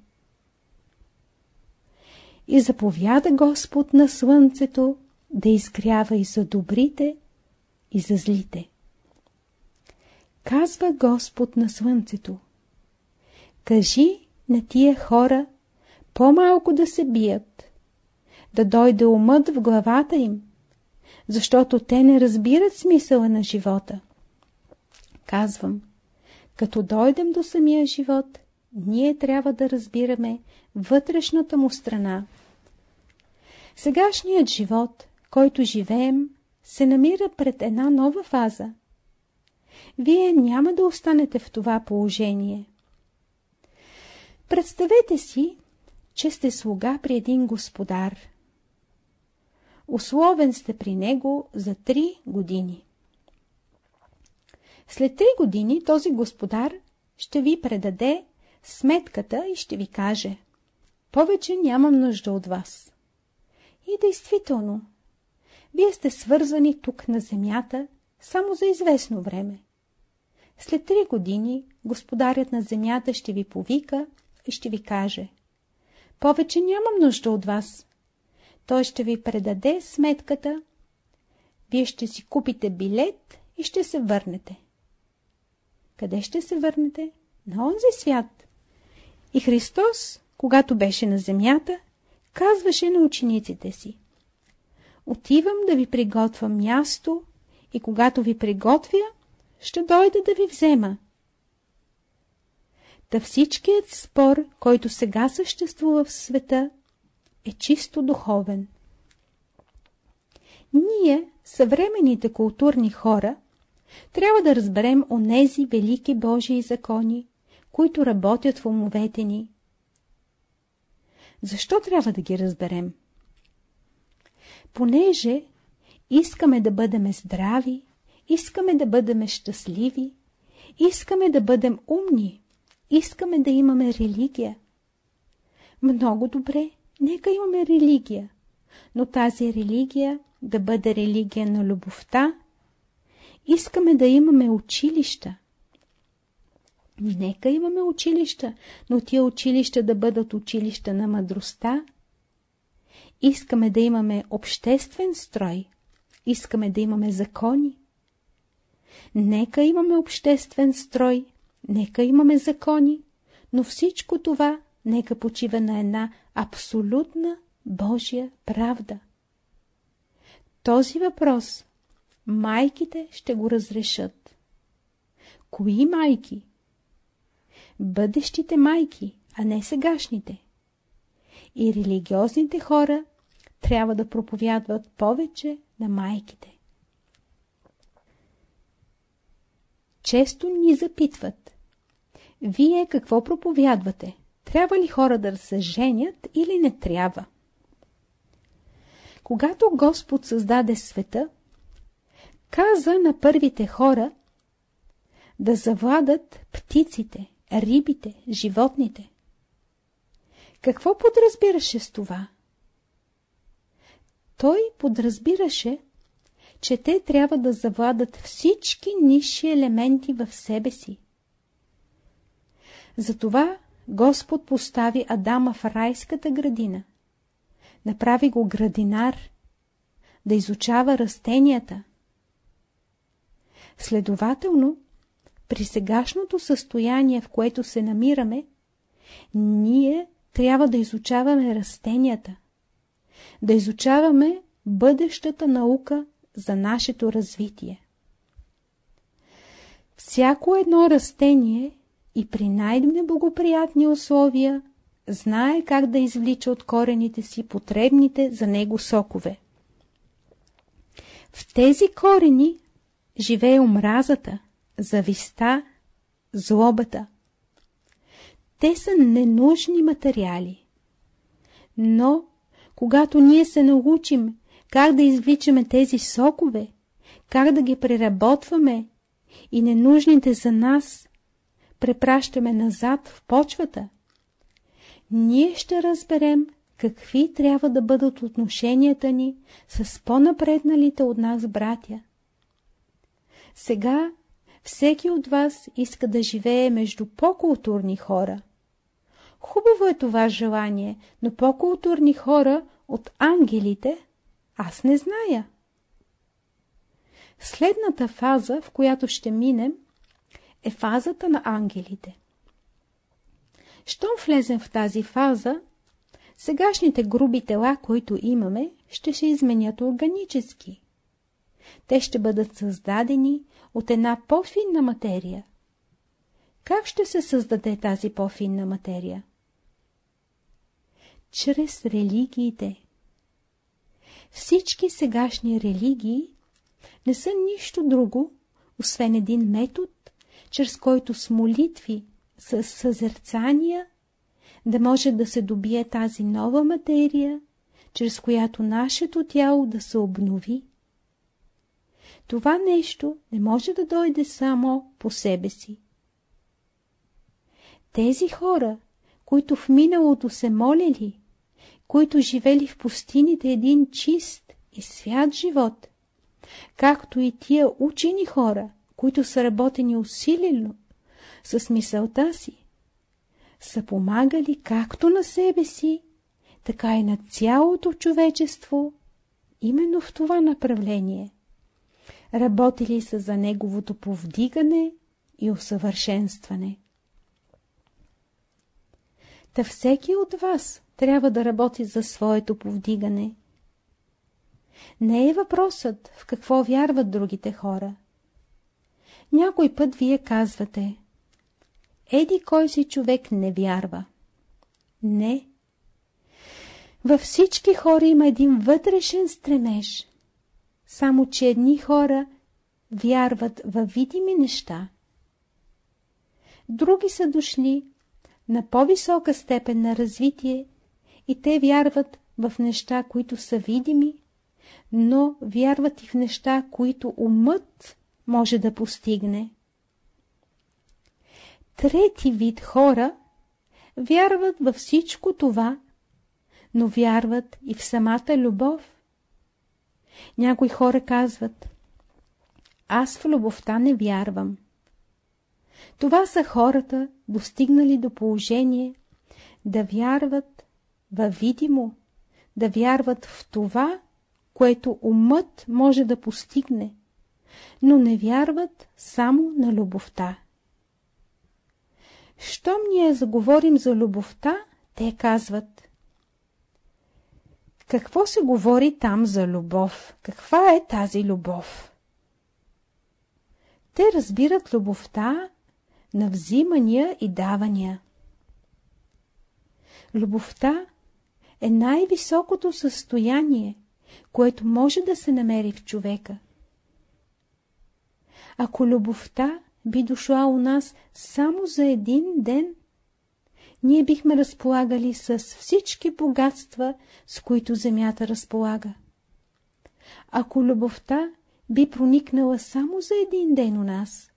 И заповяда Господ на слънцето да изгрява и за добрите, и за злите. Казва Господ на слънцето. Кажи на тия хора по-малко да се бият, да дойде умът в главата им, защото те не разбират смисъла на живота. Казвам, като дойдем до самия живот, ние трябва да разбираме вътрешната му страна. Сегашният живот, който живеем, се намира пред една нова фаза. Вие няма да останете в това положение. Представете си, че сте слуга при един господар. Условен сте при него за три години. След три години този господар ще ви предаде сметката и ще ви каже повече нямам нужда от вас. И действително, вие сте свързани тук на земята само за известно време. След три години господарят на земята ще ви повика и ще ви каже повече нямам нужда от вас. Той ще ви предаде сметката, вие ще си купите билет и ще се върнете. Къде ще се върнете? На онзи свят. И Христос, когато беше на земята, казваше на учениците си. Отивам да ви приготвям място и когато ви приготвя, ще дойда да ви взема. Та всичкият спор, който сега съществува в света, е чисто духовен. Ние, съвременните културни хора, трябва да разберем онези велики Божии закони, които работят в умовете ни. Защо трябва да ги разберем? Понеже искаме да бъдем здрави, искаме да бъдем щастливи, искаме да бъдем умни, искаме да имаме религия. Много добре, нека имаме религия, но тази религия да бъде религия на любовта, Искаме да имаме училища. Нека имаме училища, но тия училища да бъдат училища на мъдростта. Искаме да имаме обществен строй. Искаме да имаме закони. Нека имаме обществен строй, нека имаме закони, но всичко това нека почива на една абсолютна Божия правда. Този въпрос майките ще го разрешат. Кои майки? Бъдещите майки, а не сегашните. И религиозните хора трябва да проповядват повече на майките. Често ни запитват. Вие какво проповядвате? Трябва ли хора да се женят или не трябва? Когато Господ създаде света, каза на първите хора да завладат птиците, рибите, животните. Какво подразбираше с това? Той подразбираше, че те трябва да завладат всички ниши елементи в себе си. Затова Господ постави Адама в райската градина. Направи го градинар, да изучава растенията. Следователно, при сегашното състояние, в което се намираме, ние трябва да изучаваме растенията, да изучаваме бъдещата наука за нашето развитие. Всяко едно растение и при най-неблагоприятни условия знае как да извлича от корените си потребните за него сокове. В тези корени живее омразата, зависта, злобата. Те са ненужни материали. Но, когато ние се научим как да извличаме тези сокове, как да ги преработваме и ненужните за нас препращаме назад в почвата, ние ще разберем какви трябва да бъдат отношенията ни с по-напредналите от нас братя. Сега всеки от вас иска да живее между по-културни хора. Хубаво е това желание, но по-културни хора от ангелите аз не зная. Следната фаза, в която ще минем, е фазата на ангелите. Щом влезем в тази фаза, сегашните груби тела, които имаме, ще се изменят органически. Те ще бъдат създадени от една по-финна материя. Как ще се създаде тази по-финна материя? Чрез религиите. Всички сегашни религии не са нищо друго, освен един метод, чрез който с молитви, с съзерцания, да може да се добие тази нова материя, чрез която нашето тяло да се обнови. Това нещо не може да дойде само по себе си. Тези хора, които в миналото се молили, които живели в пустините един чист и свят живот, както и тия учени хора, които са работени усилено с мисълта си, са помагали както на себе си, така и на цялото човечество, именно в това направление. Работили са за неговото повдигане и усъвършенстване. Та всеки от вас трябва да работи за своето повдигане. Не е въпросът в какво вярват другите хора. Някой път вие казвате Еди кой си човек не вярва. Не. Във всички хора има един вътрешен стремеж. Само, че едни хора вярват във видими неща. Други са дошли на по-висока степен на развитие и те вярват в неща, които са видими, но вярват и в неща, които умът може да постигне. Трети вид хора вярват във всичко това, но вярват и в самата любов. Някои хора казват, аз в любовта не вярвам. Това са хората, достигнали до положение да вярват във видимо, да вярват в това, което умът може да постигне, но не вярват само на любовта. Щом ние заговорим за любовта, те казват Какво се говори там за любов? Каква е тази любов? Те разбират любовта на взимания и давания. Любовта е най-високото състояние, което може да се намери в човека. Ако любовта би дошла у нас само за един ден, ние бихме разполагали с всички богатства, с които земята разполага. Ако любовта би проникнала само за един ден у нас,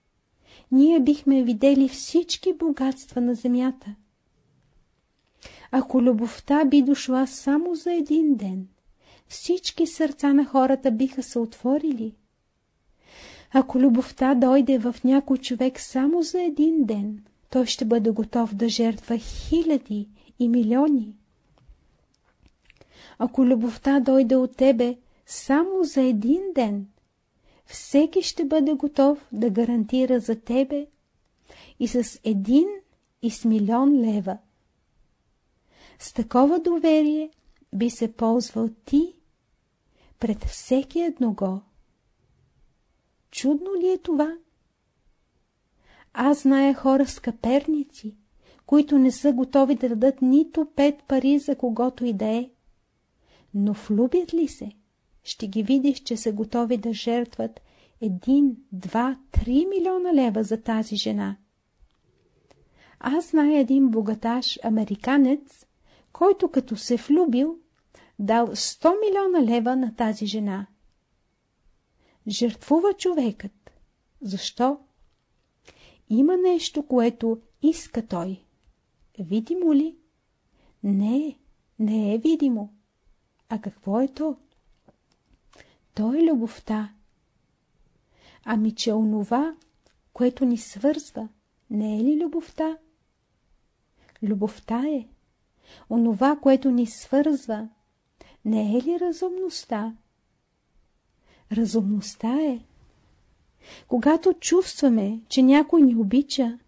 ние бихме видели всички богатства на земята. Ако любовта би дошла само за един ден, всички сърца на хората биха се отворили. Ако любовта дойде в някой човек само за един ден, той ще бъде готов да жертва хиляди и милиони. Ако любовта дойде от тебе само за един ден, всеки ще бъде готов да гарантира за тебе и с един и с милион лева. С такова доверие би се ползвал ти пред всеки едного. Чудно ли е това? Аз зная хора скъперници, които не са готови да дадат нито пет пари за когото и да е. Но влюбят ли се, ще ги видиш, че са готови да жертват един, два, три милиона лева за тази жена. Аз зная един богаташ американец, който като се влюбил, дал 100 милиона лева на тази жена. Жертвува човекът. Защо? Има нещо, което иска той. Видимо ли? Не, не е видимо. А какво е то? То е любовта. Ами че онова, което ни свързва, не е ли любовта? Любовта е. Онова, което ни свързва, не е ли разумността? Разумността е. Когато чувстваме, че някой ни обича,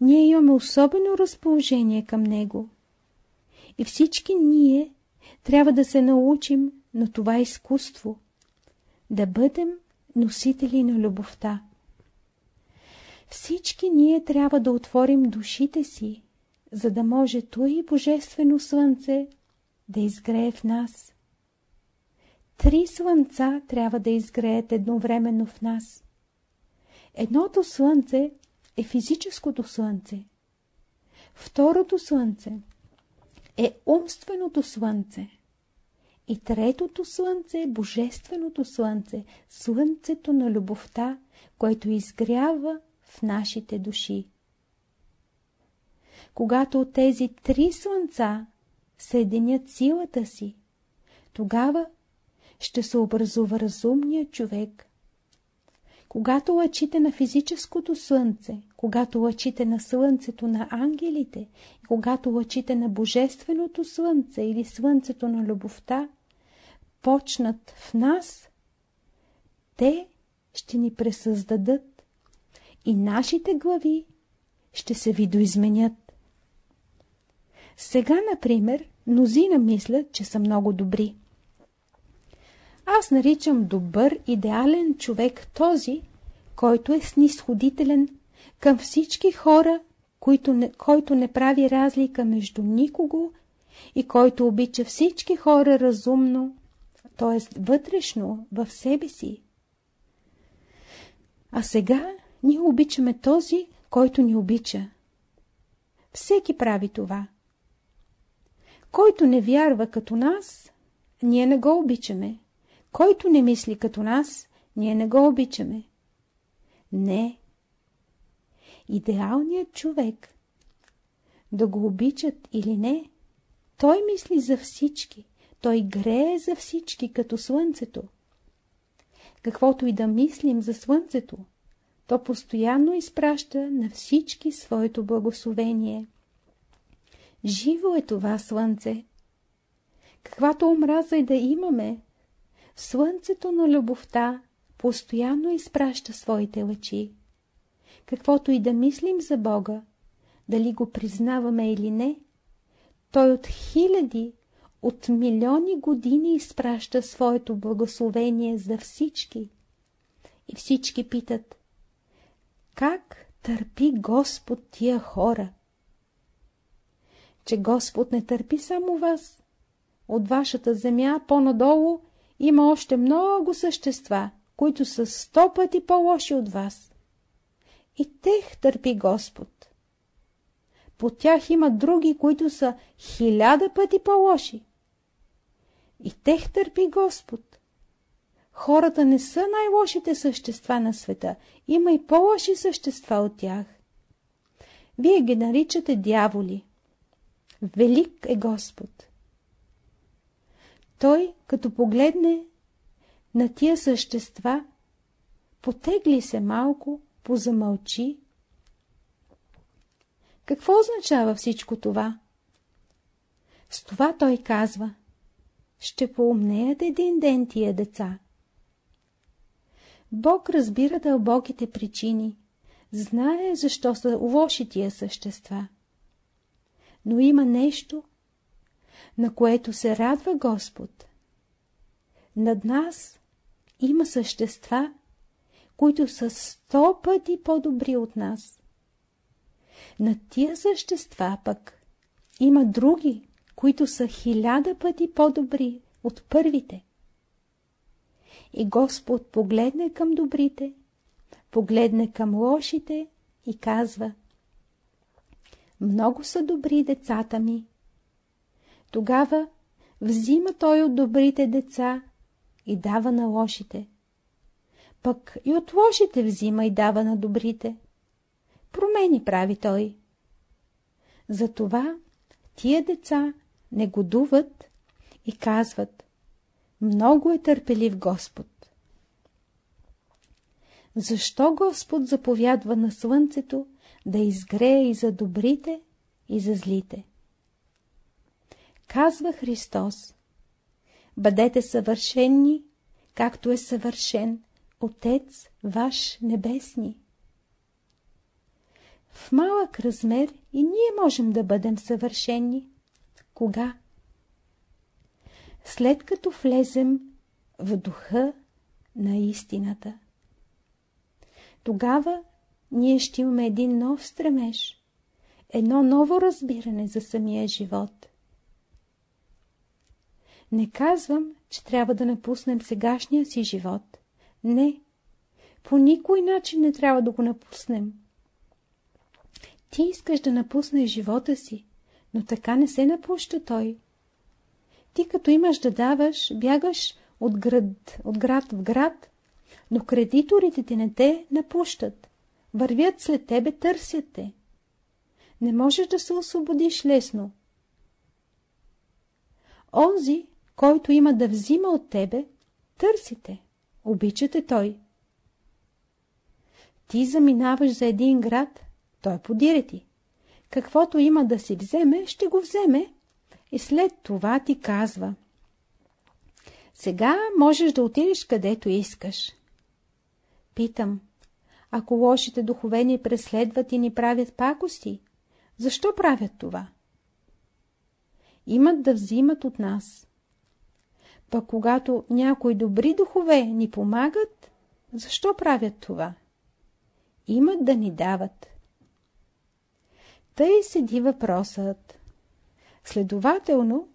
ние имаме особено разположение към него. И всички ние трябва да се научим на това изкуство, да бъдем носители на любовта. Всички ние трябва да отворим душите си, за да може и божествено слънце да изгрее в нас. Три слънца трябва да изгреят едновременно в нас. Едното слънце е физическото слънце. Второто слънце е умственото слънце. И третото слънце е Божественото слънце, слънцето на любовта, което изгрява в нашите души. Когато тези три слънца съединят силата си, тогава ще се образува разумният човек. Когато лъчите на физическото слънце, когато лъчите на слънцето на ангелите, и когато лъчите на божественото слънце или слънцето на любовта, почнат в нас, те ще ни пресъздадат и нашите глави ще се видоизменят. Сега, например, мнозина мислят, че са много добри. Аз наричам добър, идеален човек този, който е снисходителен към всички хора, който не, който не прави разлика между никого и който обича всички хора разумно, т.е. вътрешно, в себе си. А сега ние обичаме този, който ни обича. Всеки прави това. Който не вярва като нас, ние не го обичаме. Който не мисли като нас, ние не го обичаме. Не. Идеалният човек, да го обичат или не, той мисли за всички. Той грее за всички като слънцето. Каквото и да мислим за слънцето, то постоянно изпраща на всички своето благословение. Живо е това слънце. Каквато омраза и да имаме, слънцето на любовта постоянно изпраща своите лъчи. Каквото и да мислим за Бога, дали го признаваме или не, той от хиляди, от милиони години изпраща своето благословение за всички. И всички питат, как търпи Господ тия хора. Че Господ не търпи само вас. От вашата земя по-надолу има още много същества, които са сто пъти по-лоши от вас. И тех търпи Господ. По тях има други, които са хиляда пъти по-лоши. И тех търпи Господ. Хората не са най-лошите същества на света. Има и по-лоши същества от тях. Вие ги наричате дяволи. Велик е Господ. Той, като погледне на тия същества, потегли се малко, позамълчи. Какво означава всичко това? С това той казва, ще поумнеят един ден тия деца. Бог разбира дълбоките причини, знае защо са лоши тия същества. Но има нещо, на което се радва Господ. Над нас има същества, които са сто пъти по-добри от нас. На тия същества пък има други, които са хиляда пъти по-добри от първите. И Господ погледне към добрите, погледне към лошите и казва Много са добри децата ми. Тогава взима той от добрите деца и дава на лошите. Пък и от лошите взима и дава на добрите. Промени прави той. Затова тия деца негодуват и казват много е търпелив Господ. Защо Господ заповядва на слънцето да изгрее и за добрите, и за злите? Казва Христос, бъдете съвършенни, както е съвършен Отец ваш небесни. В малък размер и ние можем да бъдем съвършени. Кога? след като влезем в духа на истината. Тогава ние ще имаме един нов стремеж, едно ново разбиране за самия живот. Не казвам, че трябва да напуснем сегашния си живот. Не, по никой начин не трябва да го напуснем. Ти искаш да напуснеш живота си, но така не се напуща той. Ти като имаш да даваш, бягаш от град, от град в град, но кредиторите ти не те напущат. Вървят след тебе, търсят те. Не можеш да се освободиш лесно. Онзи, който има да взима от тебе, търсите, обичате той. Ти заминаваш за един град, той подире ти. Каквото има да си вземе, ще го вземе, и след това ти казва Сега можеш да отидеш където искаш. Питам, ако лошите духове ни преследват и ни правят пакости, защо правят това? Имат да взимат от нас. Пък когато някои добри духове ни помагат, защо правят това? Имат да ни дават. Тъй седи въпросът. Следователно,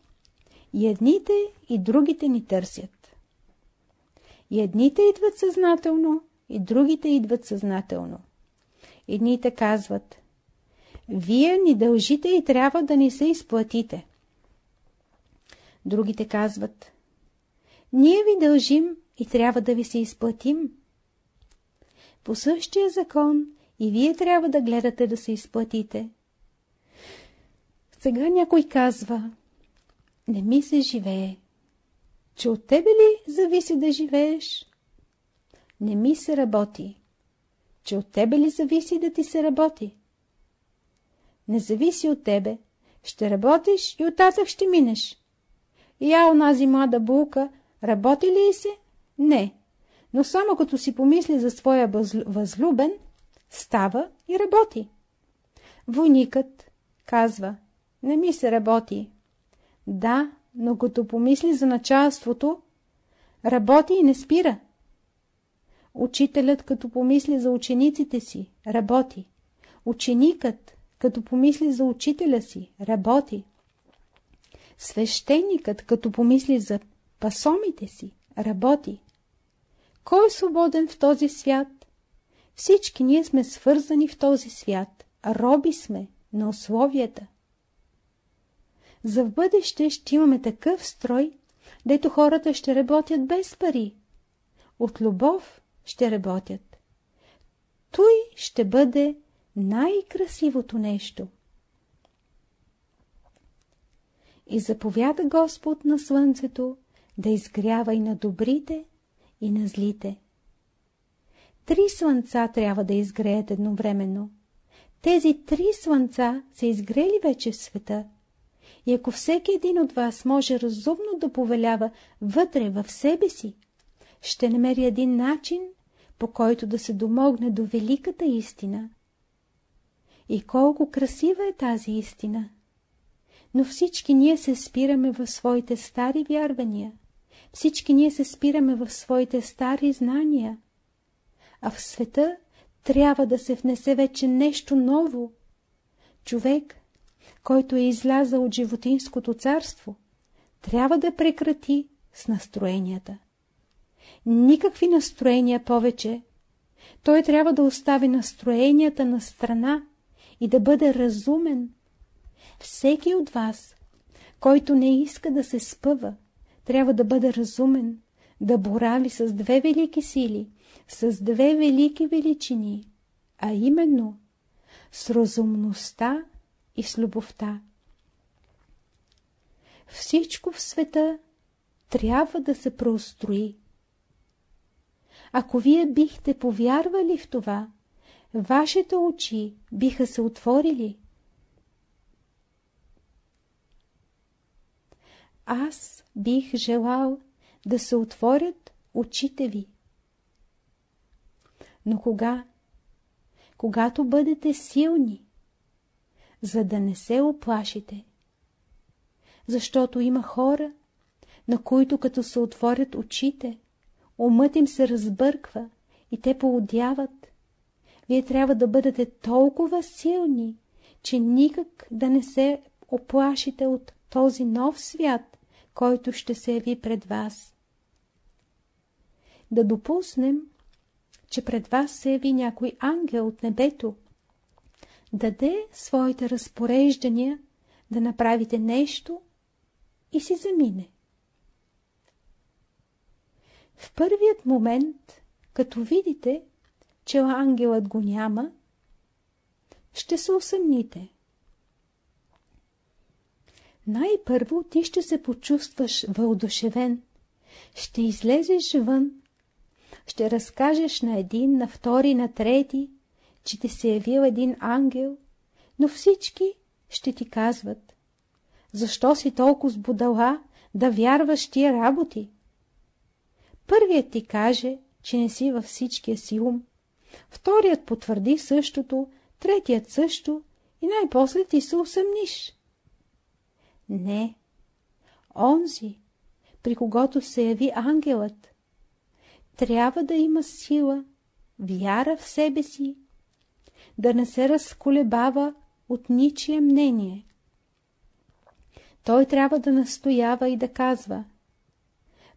и едните и другите ни търсят. И едните идват съзнателно, и другите идват съзнателно. Едните казват, вие ни дължите и трябва да ни се изплатите. Другите казват, ние ви дължим и трябва да ви се изплатим. По същия закон и вие трябва да гледате да се изплатите. Сега някой казва, не ми се живее. Че от тебе ли зависи да живееш? Не ми се работи. Че от тебе ли зависи да ти се работи? Не зависи от тебе. Ще работиш и оттатък ще минеш. Я онази млада булка, работи ли се? Не. Но само като си помисли за своя възлюбен, става и работи. Войникът казва – не ми се работи. Да, но като помисли за началството, работи и не спира. Учителят, като помисли за учениците си, работи. Ученикът, като помисли за учителя си, работи. Свещеникът, като помисли за пасомите си, работи. Кой е свободен в този свят? Всички ние сме свързани в този свят, роби сме на условията. За в бъдеще ще имаме такъв строй, дето хората ще работят без пари. От любов ще работят. Той ще бъде най-красивото нещо. И заповяда Господ на слънцето да изгрява и на добрите, и на злите. Три слънца трябва да изгреят едновременно. Тези три слънца са изгрели вече в света. И ако всеки един от вас може разумно да повелява вътре в себе си, ще намери един начин, по който да се домогне до великата истина. И колко красива е тази истина! Но всички ние се спираме в своите стари вярвания. Всички ние се спираме в своите стари знания. А в света трябва да се внесе вече нещо ново. Човек, който е излязъл от животинското царство, трябва да прекрати с настроенията. Никакви настроения повече. Той трябва да остави настроенията на страна и да бъде разумен. Всеки от вас, който не иска да се спъва, трябва да бъде разумен, да борави с две велики сили, с две велики величини, а именно с разумността и с любовта. Всичко в света трябва да се проустрои. Ако вие бихте повярвали в това, вашите очи биха се отворили. Аз бих желал да се отворят очите ви. Но кога? Когато бъдете силни, за да не се оплашите. Защото има хора, на които като се отворят очите, умът им се разбърква и те поудяват. Вие трябва да бъдете толкова силни, че никак да не се оплашите от този нов свят, който ще се яви пред вас. Да допуснем, че пред вас се яви някой ангел от небето, даде своите разпореждания да направите нещо и си замине. В първият момент, като видите, че ангелът го няма, ще се усъмните. Най-първо ти ще се почувстваш въодушевен, ще излезеш вън, ще разкажеш на един, на втори, на трети, че ти се е явил един ангел, но всички ще ти казват, защо си толкова сбудала да вярваш тия работи? Първият ти каже, че не си във всичкия си ум, вторият потвърди същото, третият също и най-после ти се усъмниш. Не, онзи, при когото се яви ангелът, трябва да има сила, вяра в себе си, да не се разколебава от ничие мнение. Той трябва да настоява и да казва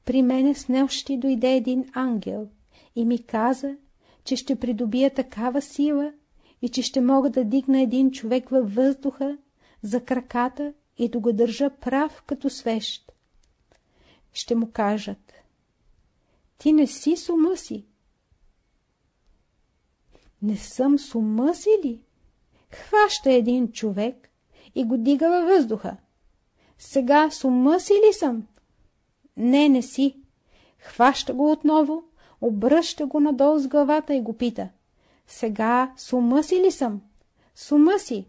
При мене с нощи дойде един ангел и ми каза, че ще придобия такава сила и че ще мога да дигна един човек във въздуха за краката и да го държа прав като свещ. Ще му кажат Ти не си с ума си. Не съм с ума си ли? Хваща един човек и го дига във въздуха. Сега с ума си ли съм? Не, не си. Хваща го отново, обръща го надолу с главата и го пита. Сега с ума си ли съм? С ума си.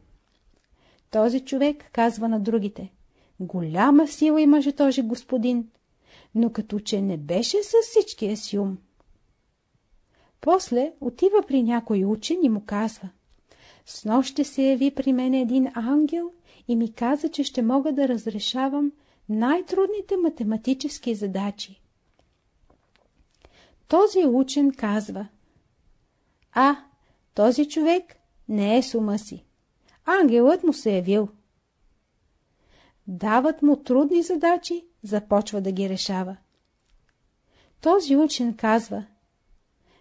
Този човек казва на другите. Голяма сила имаше този господин, но като че не беше с всичкия си ум. После отива при някой учен и му казва. С нощ ще се яви при мен един ангел и ми каза, че ще мога да разрешавам най-трудните математически задачи. Този учен казва А, този човек не е с ума си. Ангелът му се е явил. Дават му трудни задачи, започва да ги решава. Този учен казва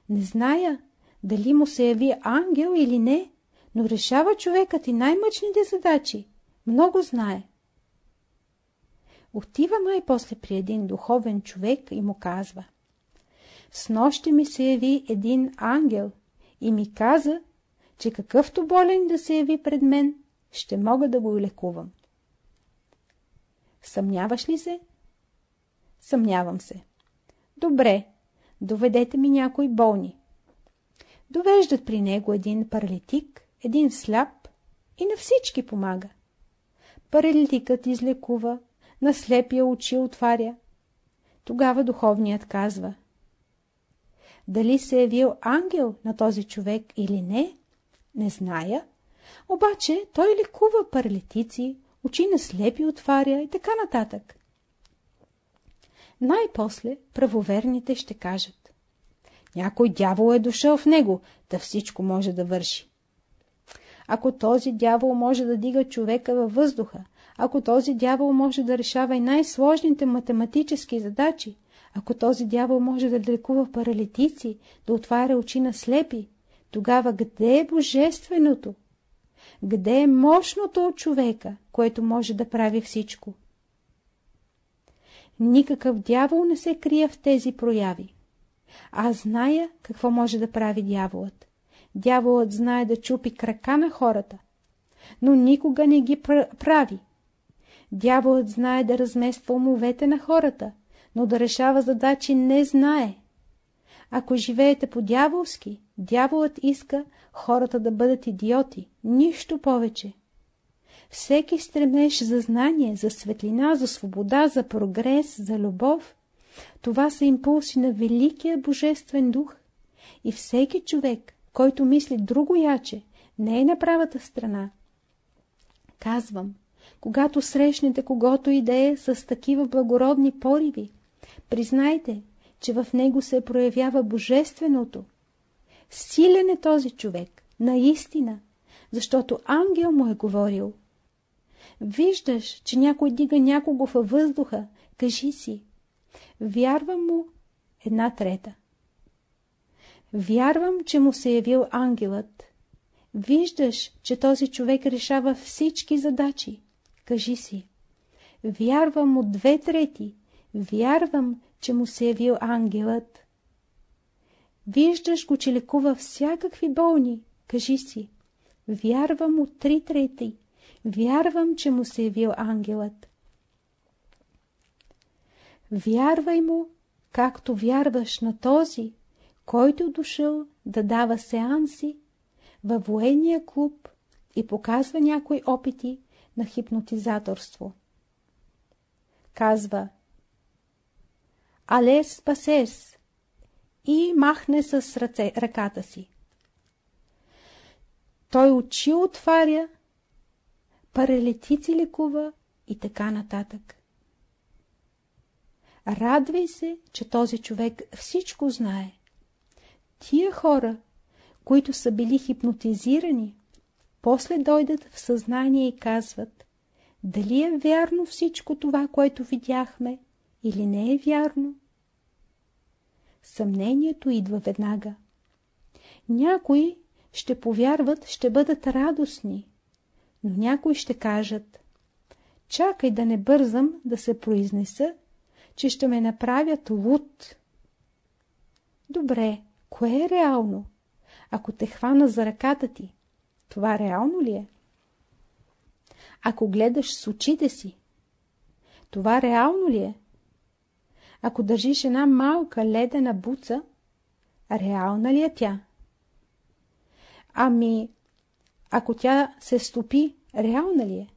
Не зная дали му се яви ангел или не, но решава човекът и най-мъчните задачи. Много знае. Отива най-после при един духовен човек и му казва С нощи ми се яви един ангел и ми каза, че какъвто болен да се яви пред мен, ще мога да го лекувам. Съмняваш ли се? Съмнявам се. Добре, доведете ми някои болни. Довеждат при него един паралитик, един сляп и на всички помага. Паралитикът излекува, на слепия очи отваря. Тогава духовният казва. Дали се е явил ангел на този човек или не, не зная, обаче той лекува паралитици, очи на слепи отваря и така нататък. Най-после правоверните ще кажат. Някой дявол е дошъл в него, да всичко може да върши. Ако този дявол може да дига човека във въздуха, ако този дявол може да решава и най-сложните математически задачи, ако този дявол може да лекува паралитици, да отваря очи на слепи, тогава къде е божественото? Къде е мощното от човека, което може да прави всичко? Никакъв дявол не се крие в тези прояви. Аз зная какво може да прави дяволът. Дяволът знае да чупи крака на хората, но никога не ги прави. Дяволът знае да размества умовете на хората, но да решава задачи не знае. Ако живеете по-дяволски, дяволът иска хората да бъдат идиоти, нищо повече. Всеки стремеж за знание, за светлина, за свобода, за прогрес, за любов, това са импулси на Великия Божествен дух. И всеки човек, който мисли друго яче, не е на правата страна. Казвам, когато срещнете когото идея с такива благородни пориви, признайте, че в него се проявява божественото. Силен е този човек, наистина, защото ангел му е говорил. Виждаш, че някой дига някого във въздуха, кажи си. Вярвам му една трета. Вярвам, че му се е явил ангелът. Виждаш, че този човек решава всички задачи. Кажи си. Вярвам му две трети. Вярвам, че му се е явил ангелът. Виждаш го, че лекува всякакви болни. Кажи си. Вярвам му три трети. Вярвам, че му се е явил ангелът. Вярвай му, както вярваш на този, който е дошъл да дава сеанси във военния клуб и показва някои опити на хипнотизаторство. Казва Алес пасес и махне с ръце, ръката си. Той очи отваря, паралитици лекува и така нататък. Радвай се, че този човек всичко знае. Тия хора, които са били хипнотизирани, после дойдат в съзнание и казват, дали е вярно всичко това, което видяхме, или не е вярно. Съмнението идва веднага. Някои ще повярват, ще бъдат радостни, но някои ще кажат, чакай да не бързам да се произнеса, че ще ме направят луд. Добре, кое е реално? Ако те хвана за ръката ти, това реално ли е? Ако гледаш с очите си, това реално ли е? Ако държиш една малка ледена буца, реална ли е тя? Ами, ако тя се стопи, реална ли е?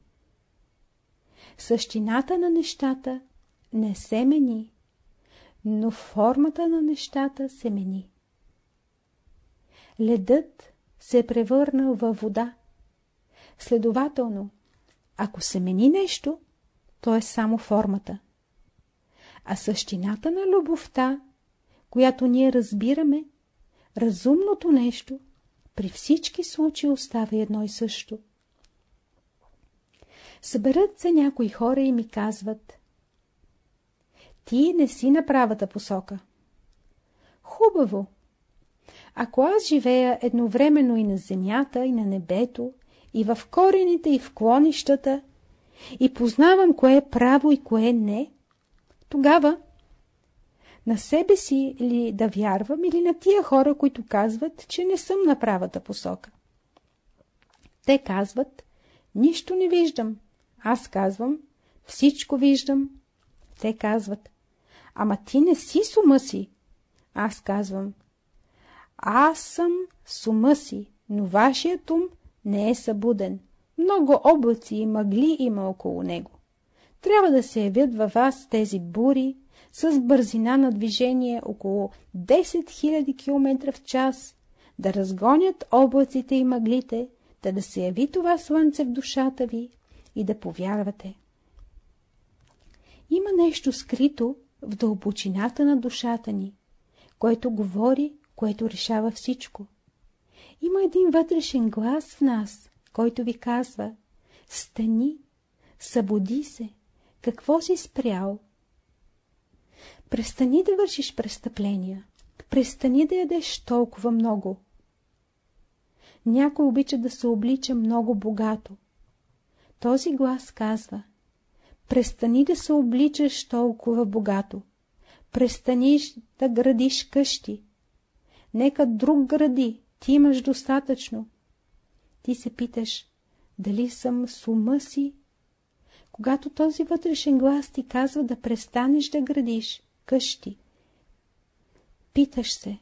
Същината на нещата не се мени, но формата на нещата се мени. Ледът се е превърнал във вода. Следователно, ако се мени нещо, то е само формата. А същината на любовта, която ние разбираме, разумното нещо при всички случаи остава едно и също. Съберат се някои хора и ми казват Ти не си на правата посока. Хубаво. Ако аз живея едновременно и на земята, и на небето, и в корените, и в клонищата, и познавам кое е право и кое не, тогава на себе си ли да вярвам или на тия хора, които казват, че не съм на правата посока. Те казват, нищо не виждам. Аз казвам, всичко виждам. Те казват, ама ти не си с ума си. Аз казвам, аз съм с ума си, но вашият ум не е събуден. Много облаци и мъгли има около него. Трябва да се явят във вас тези бури с бързина на движение около 10 000 км в час, да разгонят облаците и мъглите, да да се яви това слънце в душата ви и да повярвате. Има нещо скрито в дълбочината на душата ни, което говори, което решава всичко. Има един вътрешен глас в нас, който ви казва «Стани, събуди се, какво си спрял?» Престани да вършиш престъпления, престани да ядеш толкова много. Някой обича да се облича много богато. Този глас казва Престани да се обличаш толкова богато. Престаниш да градиш къщи. Нека друг гради, ти имаш достатъчно. Ти се питаш, дали съм с ума си? Когато този вътрешен глас ти казва да престанеш да градиш къщи, питаш се,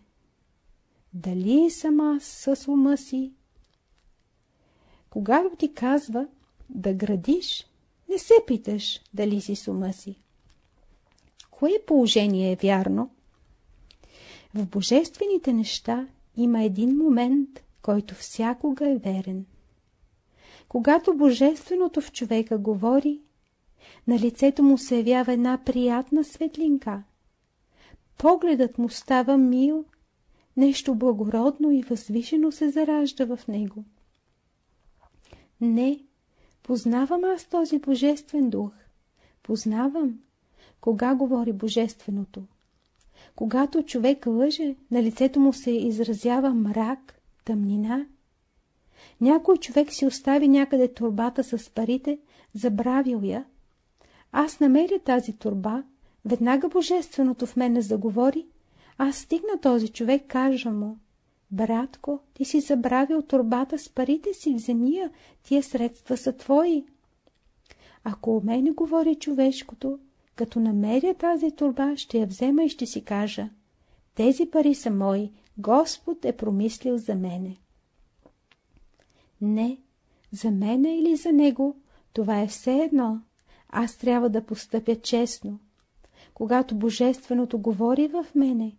дали съм аз с ума си? Когато ти казва да градиш, не се питаш дали си с ума си. Кое положение е вярно? В божествените неща има един момент, който всякога е верен. Когато Божественото в човека говори, на лицето му се явява една приятна светлинка. Погледът му става мил, нещо благородно и възвишено се заражда в него. Не, познавам аз този Божествен дух. Познавам, кога говори Божественото. Когато човек лъже, на лицето му се изразява мрак, тъмнина. Някой човек си остави някъде турбата с парите, забравил я. Аз намеря тази турба, веднага Божественото в мене заговори, аз стигна този човек, кажа му, братко, ти си забравил турбата с парите си, вземи я, тия средства са твои. Ако у мене говори човешкото, като намеря тази турба, ще я взема и ще си кажа. Тези пари са мои, Господ е промислил за мене. Не, за мене или за него, това е все едно. Аз трябва да постъпя честно. Когато Божественото говори в мене,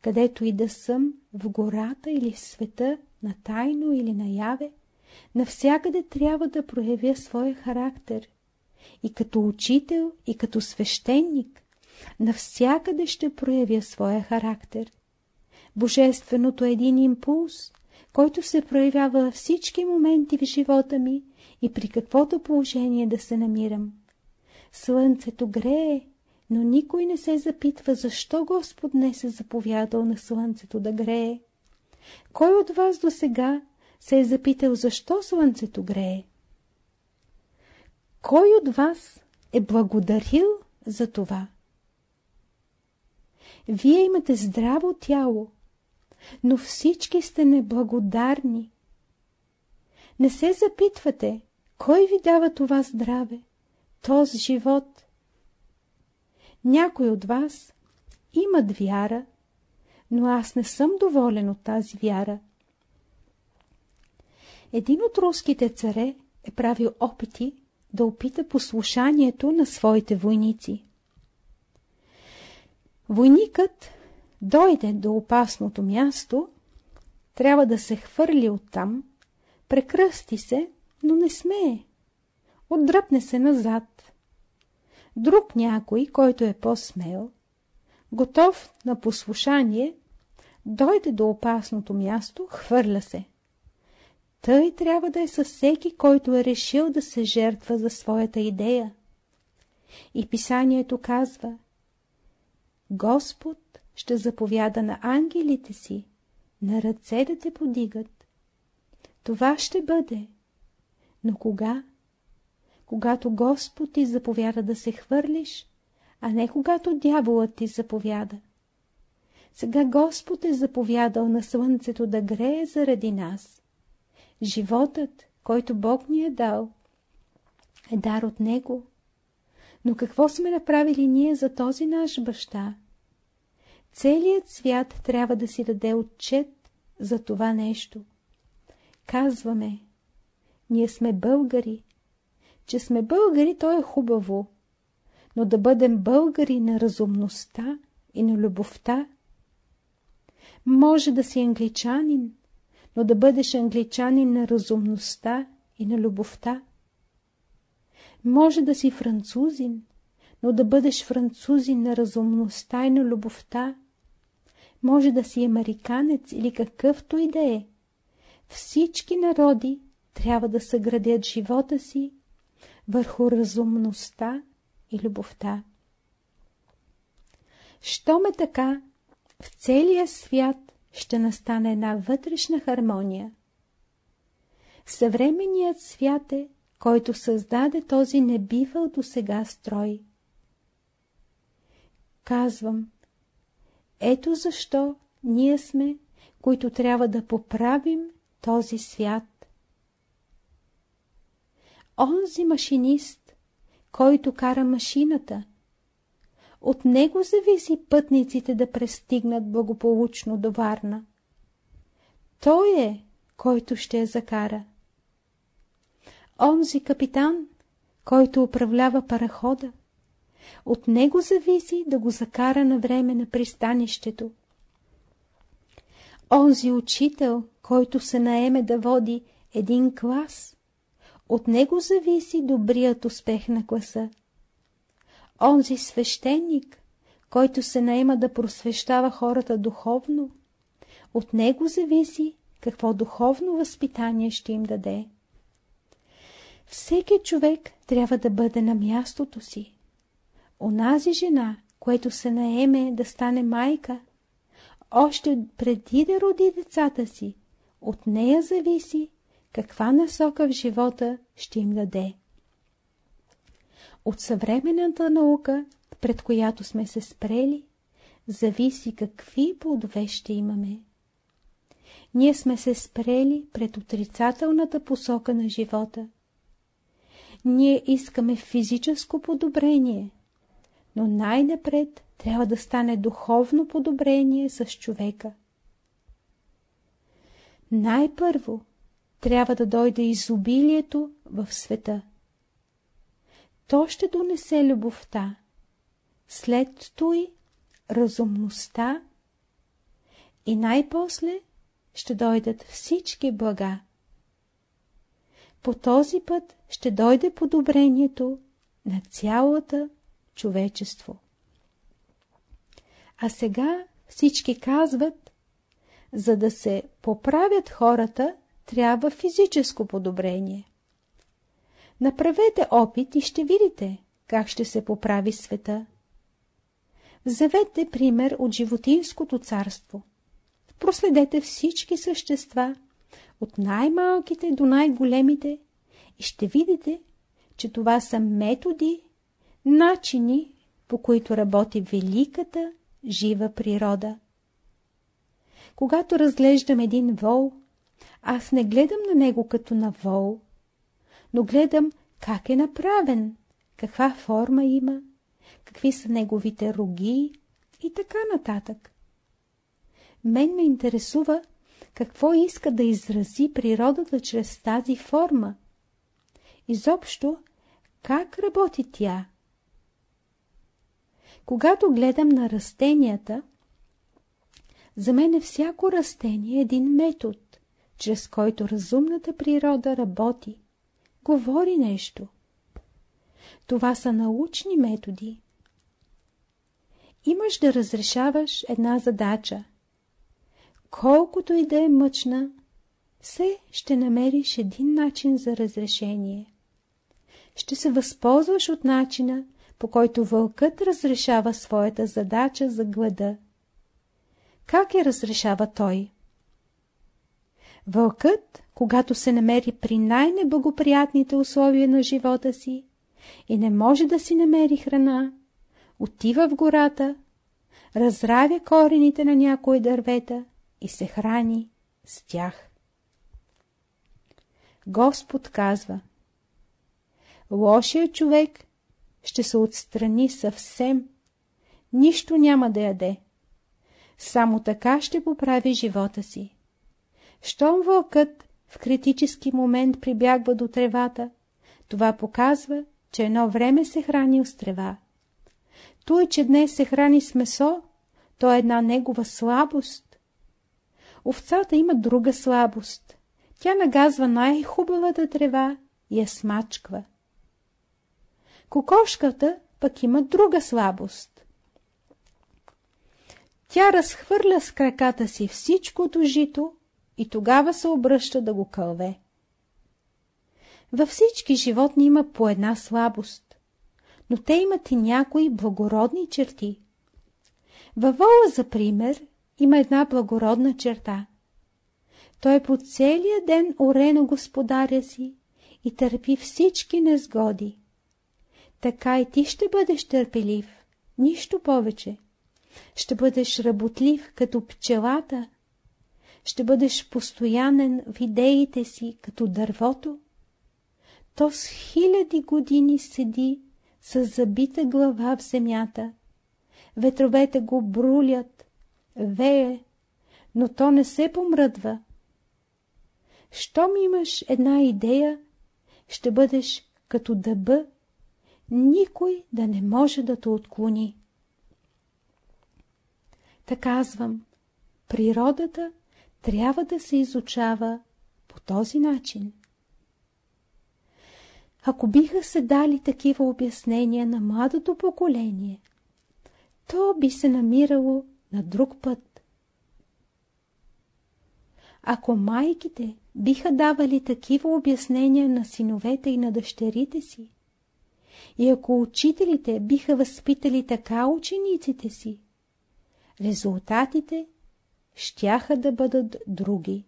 където и да съм, в гората или в света, на тайно или наяве, навсякъде трябва да проявя своя характер – и като учител, и като свещеник, навсякъде ще проявя своя характер. Божественото е един импулс, който се проявява във всички моменти в живота ми и при каквото положение да се намирам. Слънцето грее, но никой не се запитва, защо Господ не се заповядал на слънцето да грее. Кой от вас до сега се е запитал, защо слънцето грее? Кой от вас е благодарил за това? Вие имате здраво тяло, но всички сте неблагодарни. Не се запитвате, кой ви дава това здраве, този живот. Някой от вас имат вяра, но аз не съм доволен от тази вяра. Един от руските царе е правил опити да опита послушанието на своите войници. Войникът дойде до опасното място, трябва да се хвърли оттам, прекръсти се, но не смее. Отдръпне се назад. Друг някой, който е по-смел, Готов на послушание, дойде до опасното място, хвърля се. Тъй трябва да е със всеки, който е решил да се жертва за своята идея. И писанието казва Господ ще заповяда на ангелите си, на ръце да те подигат. Това ще бъде. Но кога? Когато Господ ти заповяда да се хвърлиш, а не когато дяволът ти заповяда. Сега Господ е заповядал на слънцето да грее заради нас. Животът, който Бог ни е дал, е дар от Него. Но какво сме направили ние за този наш баща? Целият свят трябва да си даде отчет за това нещо. Казваме, ние сме българи. Че сме българи, то е хубаво. Но да бъдем българи на разумността и на любовта. Може да си англичанин, но да бъдеш англичанин на разумността и на любовта. Може да си французин, но да бъдеш французин на разумността и на любовта. Може да си американец или какъвто и да е. Всички народи трябва да съградят живота си върху разумността и любовта. Щом е така, в целия свят ще настане една вътрешна хармония. Съвременният свят е, който създаде този небивал до сега строй. Казвам, ето защо ние сме, които трябва да поправим този свят. Онзи машинист, който кара машината, от него зависи пътниците да престигнат благополучно до Варна. Той е, който ще я закара. Онзи капитан, който управлява парахода, от него зависи да го закара на време на пристанището. Онзи учител, който се наеме да води един клас, от него зависи добрият успех на класа. Онзи свещеник, който се наема да просвещава хората духовно, от него зависи какво духовно възпитание ще им даде. Всеки човек трябва да бъде на мястото си. Онази жена, което се наеме да стане майка, още преди да роди децата си, от нея зависи каква насока в живота ще им даде. От съвременната наука, пред която сме се спрели, зависи какви плодове ще имаме. Ние сме се спрели пред отрицателната посока на живота. Ние искаме физическо подобрение, но най-напред трябва да стане духовно подобрение с човека. Най-първо трябва да дойде изобилието в света. То ще донесе любовта, след той разумността и най-после ще дойдат всички блага. По този път ще дойде подобрението на цялата човечество. А сега всички казват, за да се поправят хората, трябва физическо подобрение. Направете опит и ще видите, как ще се поправи света. Вземете пример от животинското царство. Проследете всички същества, от най-малките до най-големите, и ще видите, че това са методи, начини, по които работи великата жива природа. Когато разглеждам един вол, аз не гледам на него като на вол, но гледам как е направен, каква форма има, какви са неговите роги и така нататък. Мен ме интересува какво иска да изрази природата чрез тази форма. Изобщо, как работи тя? Когато гледам на растенията, за мен е всяко растение един метод, чрез който разумната природа работи, говори нещо. Това са научни методи. Имаш да разрешаваш една задача. Колкото и да е мъчна, все ще намериш един начин за разрешение. Ще се възползваш от начина, по който вълкът разрешава своята задача за глада. Как я разрешава той? Вълкът, когато се намери при най-неблагоприятните условия на живота си и не може да си намери храна, отива в гората, разравя корените на някои дървета и се храни с тях. Господ казва Лошият човек ще се отстрани съвсем, нищо няма да яде. Само така ще поправи живота си. Щом вълкът в критически момент прибягва до тревата, това показва, че едно време се храни с трева. Той, че днес се храни с месо, то е една негова слабост. Овцата има друга слабост. Тя нагазва най-хубавата трева и я смачква. Кокошката пък има друга слабост. Тя разхвърля с краката си всичкото жито и тогава се обръща да го кълве. Във всички животни има по една слабост, но те имат и някои благородни черти. Във вола, за пример, има една благородна черта. Той по целия ден оре на господаря си и търпи всички незгоди. Така и ти ще бъдеш търпелив, нищо повече. Ще бъдеш работлив като пчелата. Ще бъдеш постоянен в идеите си като дървото. То с хиляди години седи с забита глава в земята. Ветровете го брулят, вее, но то не се помръдва. Щом имаш една идея, ще бъдеш като дъба, никой да не може да те отклони. Та казвам, природата трябва да се изучава по този начин. Ако биха се дали такива обяснения на младото поколение, то би се намирало на друг път. Ако майките биха давали такива обяснения на синовете и на дъщерите си, и ако учителите биха възпитали така учениците си, резултатите щяха да бъдат други.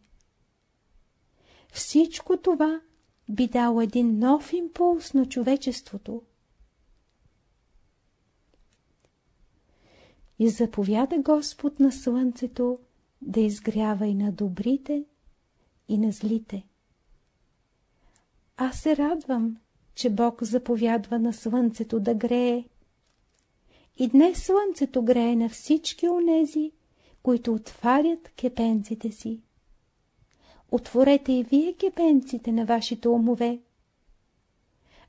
Всичко това би дало един нов импулс на човечеството. И заповяда Господ на слънцето да изгрява и на добрите, и на злите. Аз се радвам, че Бог заповядва на слънцето да грее. И днес слънцето грее на всички онези, които отварят кепенците си. Отворете и вие кепенците на вашите умове.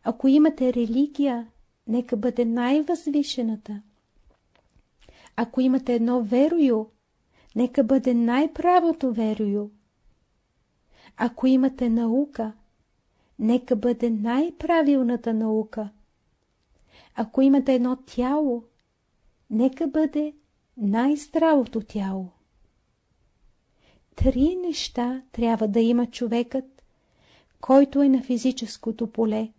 Ако имате религия, нека бъде най-възвишената. Ако имате едно верою, нека бъде най-правото верою. Ако имате наука, нека бъде най-правилната наука. Ако имате едно тяло, нека бъде най-здравото тяло. Три неща трябва да има човекът, който е на физическото поле.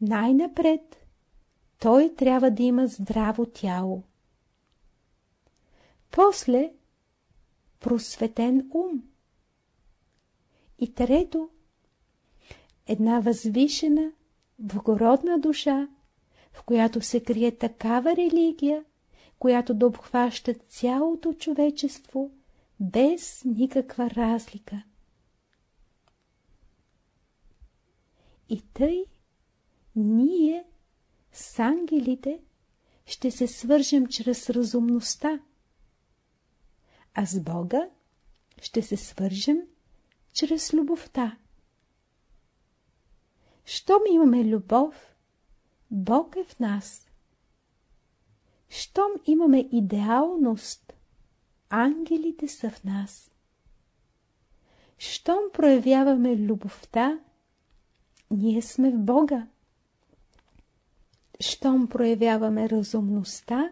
Най-напред той трябва да има здраво тяло. После просветен ум. И трето една възвишена, благородна душа, в която се крие такава религия, която да обхваща цялото човечество без никаква разлика. И тъй ние с ангелите ще се свържем чрез разумността, а с Бога ще се свържем чрез любовта. Щом имаме любов, Бог е в нас. Щом имаме идеалност, ангелите са в нас. Щом проявяваме любовта, ние сме в Бога. Щом проявяваме разумността,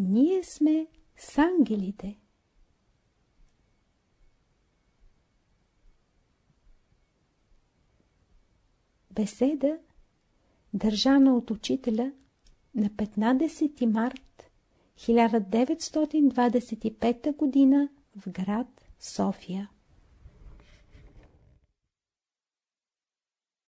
Ние сме с ангелите. Беседа, държана от учителя на 15 март 1925 г. в град София.